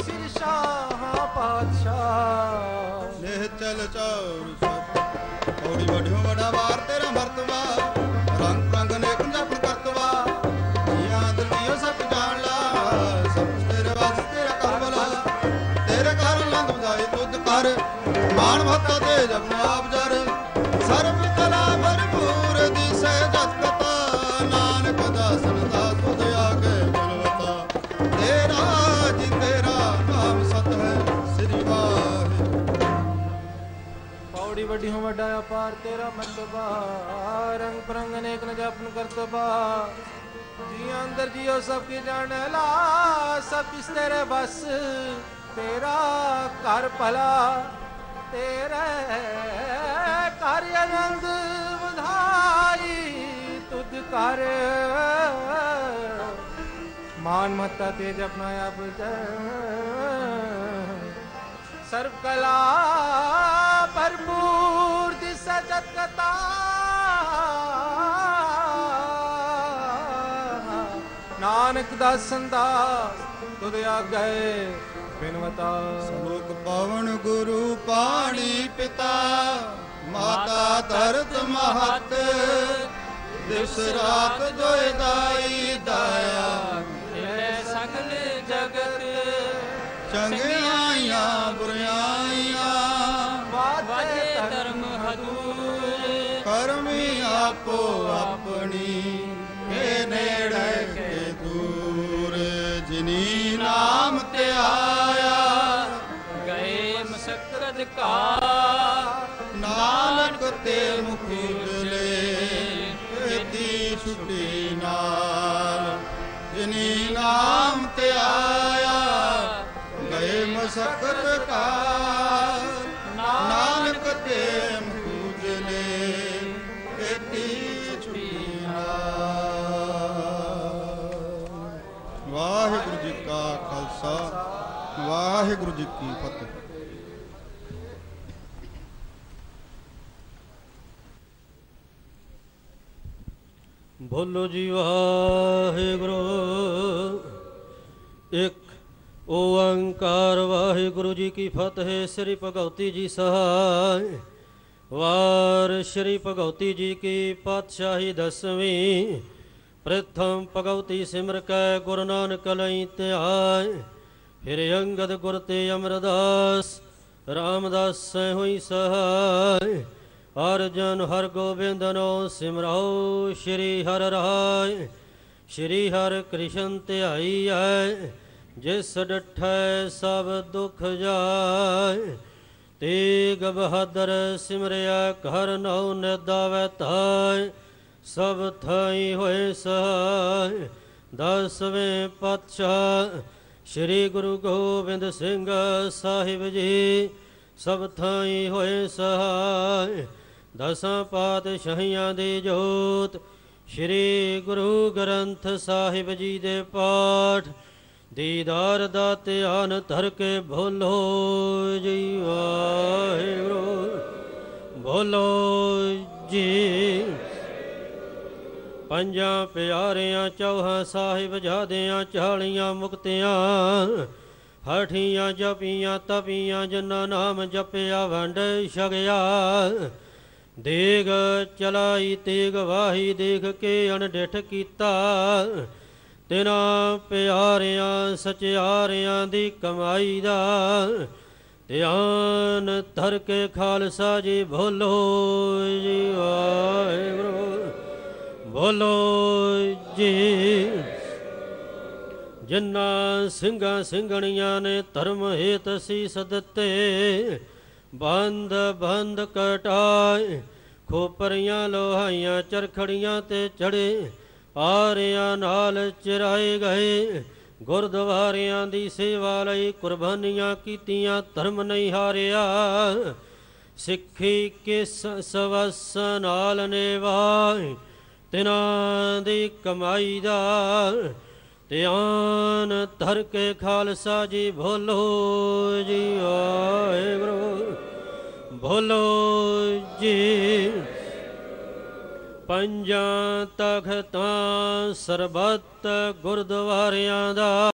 ਸਿਰ ਸ਼ਾਹ ਪਾਤਸ਼ਾਹ। ਲੈ ਚਲ ਚੌਰ ਸਤ ਔੜੀ ਵਡਿਓ ਵਡਾ ਵਾਰ ਤੇਰਾ ਮਰਤਬਾ ਪੌੜੀ ਵੱਡੀ ਵੱਡਾ ਅਪਾਰ ਤੇਰਾ ਮਰਤਬਾ ਰੰਗ ਪ੍ਰੰਗ ਅਨੇਕ ਨ ਜਪਨ ਕਰਤਬਾ। ਜੀ ਅੰਦਰ ਜੀਓ ਸਭ ਕੀ ਜਾਣ ਲਾ, ਸਭ ਕਿਸ ਤੇਰੇ ਬਸ ਤੇਰਾ ਘਰ ਭਲਾ, ਤੇਰੇ ਘਰ ਆਨੰਦ ਵਧਾਈ, ਤੁਧ ਕਰ ਮਾਨ ਮਤਾ ਤੇਜ ਆਪਣਾ ਆਪ ਸਰਬ ਕਲਾ ਭਰਪੂਰ ਦਿਸ ਜਤ ਕਤਾ ਨਾਨਕ ਦਾ ਸੰਦਾਸ ਤੁਧ ਆਗੇ ਬਿਨਵਤਾ ਸ਼ਲੋਕ ਪਵਨ ਗੁਰੂ ਪਾਣੀ ਪਿਤਾ ਮਾਤਾ ਧਰਤ ਮਹਤ ਦਿਸ ਰਾਤ ਜੋਇ ਦਾਈ ਦਾਇਆ ਤੇਰੇ ਸਗਲ ਜਗਤ ਚੰਗਿਆਈਆਂ ਬੁਰਿਆਈਆਂ ਆਪੋ ਆਪਣੀ ਕੇ ਨੇੜੇ ਕੇ ਦੂਰ, ਜਿਨੀ ਨਾਮ ਤੇ ਆਇਆ, ਗਏ ਮਸਕਤ ਕਾ ਨਾਨਕ ਤੇ ਮੁਕੁਦਲੇ ਦੀ ਛੁੱਟੀ ਨਾਲ, ਜਿਨੀ ਨਾਮ ਤੇ ਆਇਆ, ਗਏ ਮਸਕਤ ਕਾ ਖਾਲਸਾ, ਵਾਹਿਗੁਰੂ ਜੀ ਕੀ ਫਤਿਹ। ਬੋਲੋ ਜੀ ਵਾਹਿਗੁਰੂ, ਇੱਕ ਓੰਕਾਰ, ਵਾਹਿਗੁਰੂ ਜੀ ਕੀ ਫਤਿਹ। ਸ੍ਰੀ ਭਗਵਤੀ ਜੀ ਸਹਾਇ, ਵਾਰ ਸ੍ਰੀ ਭਗਵਤੀ ਜੀ ਕੀ ਪਾਤਸ਼ਾਹੀ ਦਸਵੀਂ ਪ੍ਰਥਮ ਭਗਵਤੀ ਸਿਮਰ ਕੈ ਗੁਰੂ ਨਾਨਕ ਲਈ ਧਿਆਇ ਫਿਰ ਅੰਗਦ ਗੁਰ ਤੇ ਅਮਰਦਾਸ, ਰਾਮਦਾਸ ਹੋਈ ਸਹਾਇ ਅਰਜਨ ਹਰ ਗੋਬਿੰਦਨੋ ਸਿਮਰਾਓ, ਸ਼੍ਰੀ ਹਰ ਰਾਇ ਸ਼੍ਰੀ ਹਰ ਕ੍ਰਿਸ਼ਨ ਧਿਆਈ ਐ, ਜਿਸ ਡਠੈ ਸਭ ਦੁਖ ਜਾਏ। ਤੇਗ ਬਹਾਦਰ ਸਿਮਰਿਆ ਘਰ ਨਉ ਨਿਦਾਵੈ ਤਾਇ ਸਭ ਥਾਈ ਹੋਏ ਸਹਾਇ ਦਸਵੇਂ ਪਾਤਸ਼ਾਹ, ਸ੍ਰੀ ਗੁਰੂ ਗੋਬਿੰਦ ਸਿੰਘ ਸਾਹਿਬ ਜੀ, ਸਭ ਥਾਈ ਹੋਏ ਸਹਾਇ ਦਸਾਂ ਪਾਤਸ਼ਾਹੀਆਂ ਦੀ ਜੋਤ, ਸ੍ਰੀ ਗੁਰੂ ਗ੍ਰੰਥ ਸਾਹਿਬ ਜੀ ਦੇ ਪਾਠ, ਦੀਦਾਰ ਦਾ ਧਿਆਨ ਧਰ ਕੇ ਭੋਲੋ ਜੀ ਵਾਹਿਗੁਰੂ ਭੋਲੋ ਜੀ। ਪੰਜਾਂ ਪਿਆਰਿਆਂ, ਚੌਹਾਂ ਸਾਹਿਬ ਜਾਦਿਆਂ, ਚਾਲੀਆਂ ਮੁਕਤਿਆਂ, ਹਠੀਆਂ ਜਪੀਆਂ, ਤਪੀਆਂ, ਜਿਨ੍ਹਾਂ ਨਾਮ ਜਪਿਆ, ਵੰਡ ਛਗਿਆ ਦੇਗ ਚਲਾਈ, ਤੇਗ ਵਾਹੀ, ਦੇਖ ਕੇ ਅਣਡਿਠ ਕੀਤਾ। ਤਿਨਾਂ ਪਿਆਰਿਆਂ, ਸਚਿਆਰਿਆਂ ਦੀ ਕਮਾਈ ਦਾ ਧਿਆਨ ਧਰ ਕੇ ਖਾਲਸਾ ਜੀ ਭੋਲੋ ਜੀ ਵਾਹਿਗੁਰੂ। ਬੋਲੋ ਜੀ। ਜਿਨ੍ਹਾਂ ਸਿੰਘਾਂ ਸਿੰਘਣੀਆਂ ਨੇ ਧਰਮ ਹੇਤ ਸੀਸ ਦਿੱਤੇ, ਬੰਦ ਬੰਦ ਕਟਾਏ, ਖੋਪਰੀਆਂ ਲੋਹਾਈਆਂ ਚਰਖੜੀਆਂ ਤੇ ਚੜੇ ਆਰਿਆਂ ਨਾਲ ਚਿਰਾਏ ਗਏ। ਗੁਰਦੁਆਰਿਆਂ ਦੀ ਸੇਵਾ ਲਈ ਕੁਰਬਾਨੀਆਂ ਕੀਤੀਆਂ, ਧਰਮ ਨਹੀਂ ਹਾਰਿਆ। ਸਿੱਖੀ ਕਿਸ ਸਵਸ ਨਾਲ ਨਿਵਾਏ ਤਿਨਾਂ ਦੀ ਕਮਾਈ ਦਾ ਧਿਆਨ ਧਰ ਕੇ ਖਾਲਸਾ ਜੀ ਭੋਲੋ ਜੀ, ਵਾਹਿਗੁਰੂ। ਭੋਲੋ ਜੀ। ਪੰਜਾਂ ਤਖਤਾਂ ਸਰਬੱਤ ਗੁਰਦੁਆਰਿਆਂ ਦਾ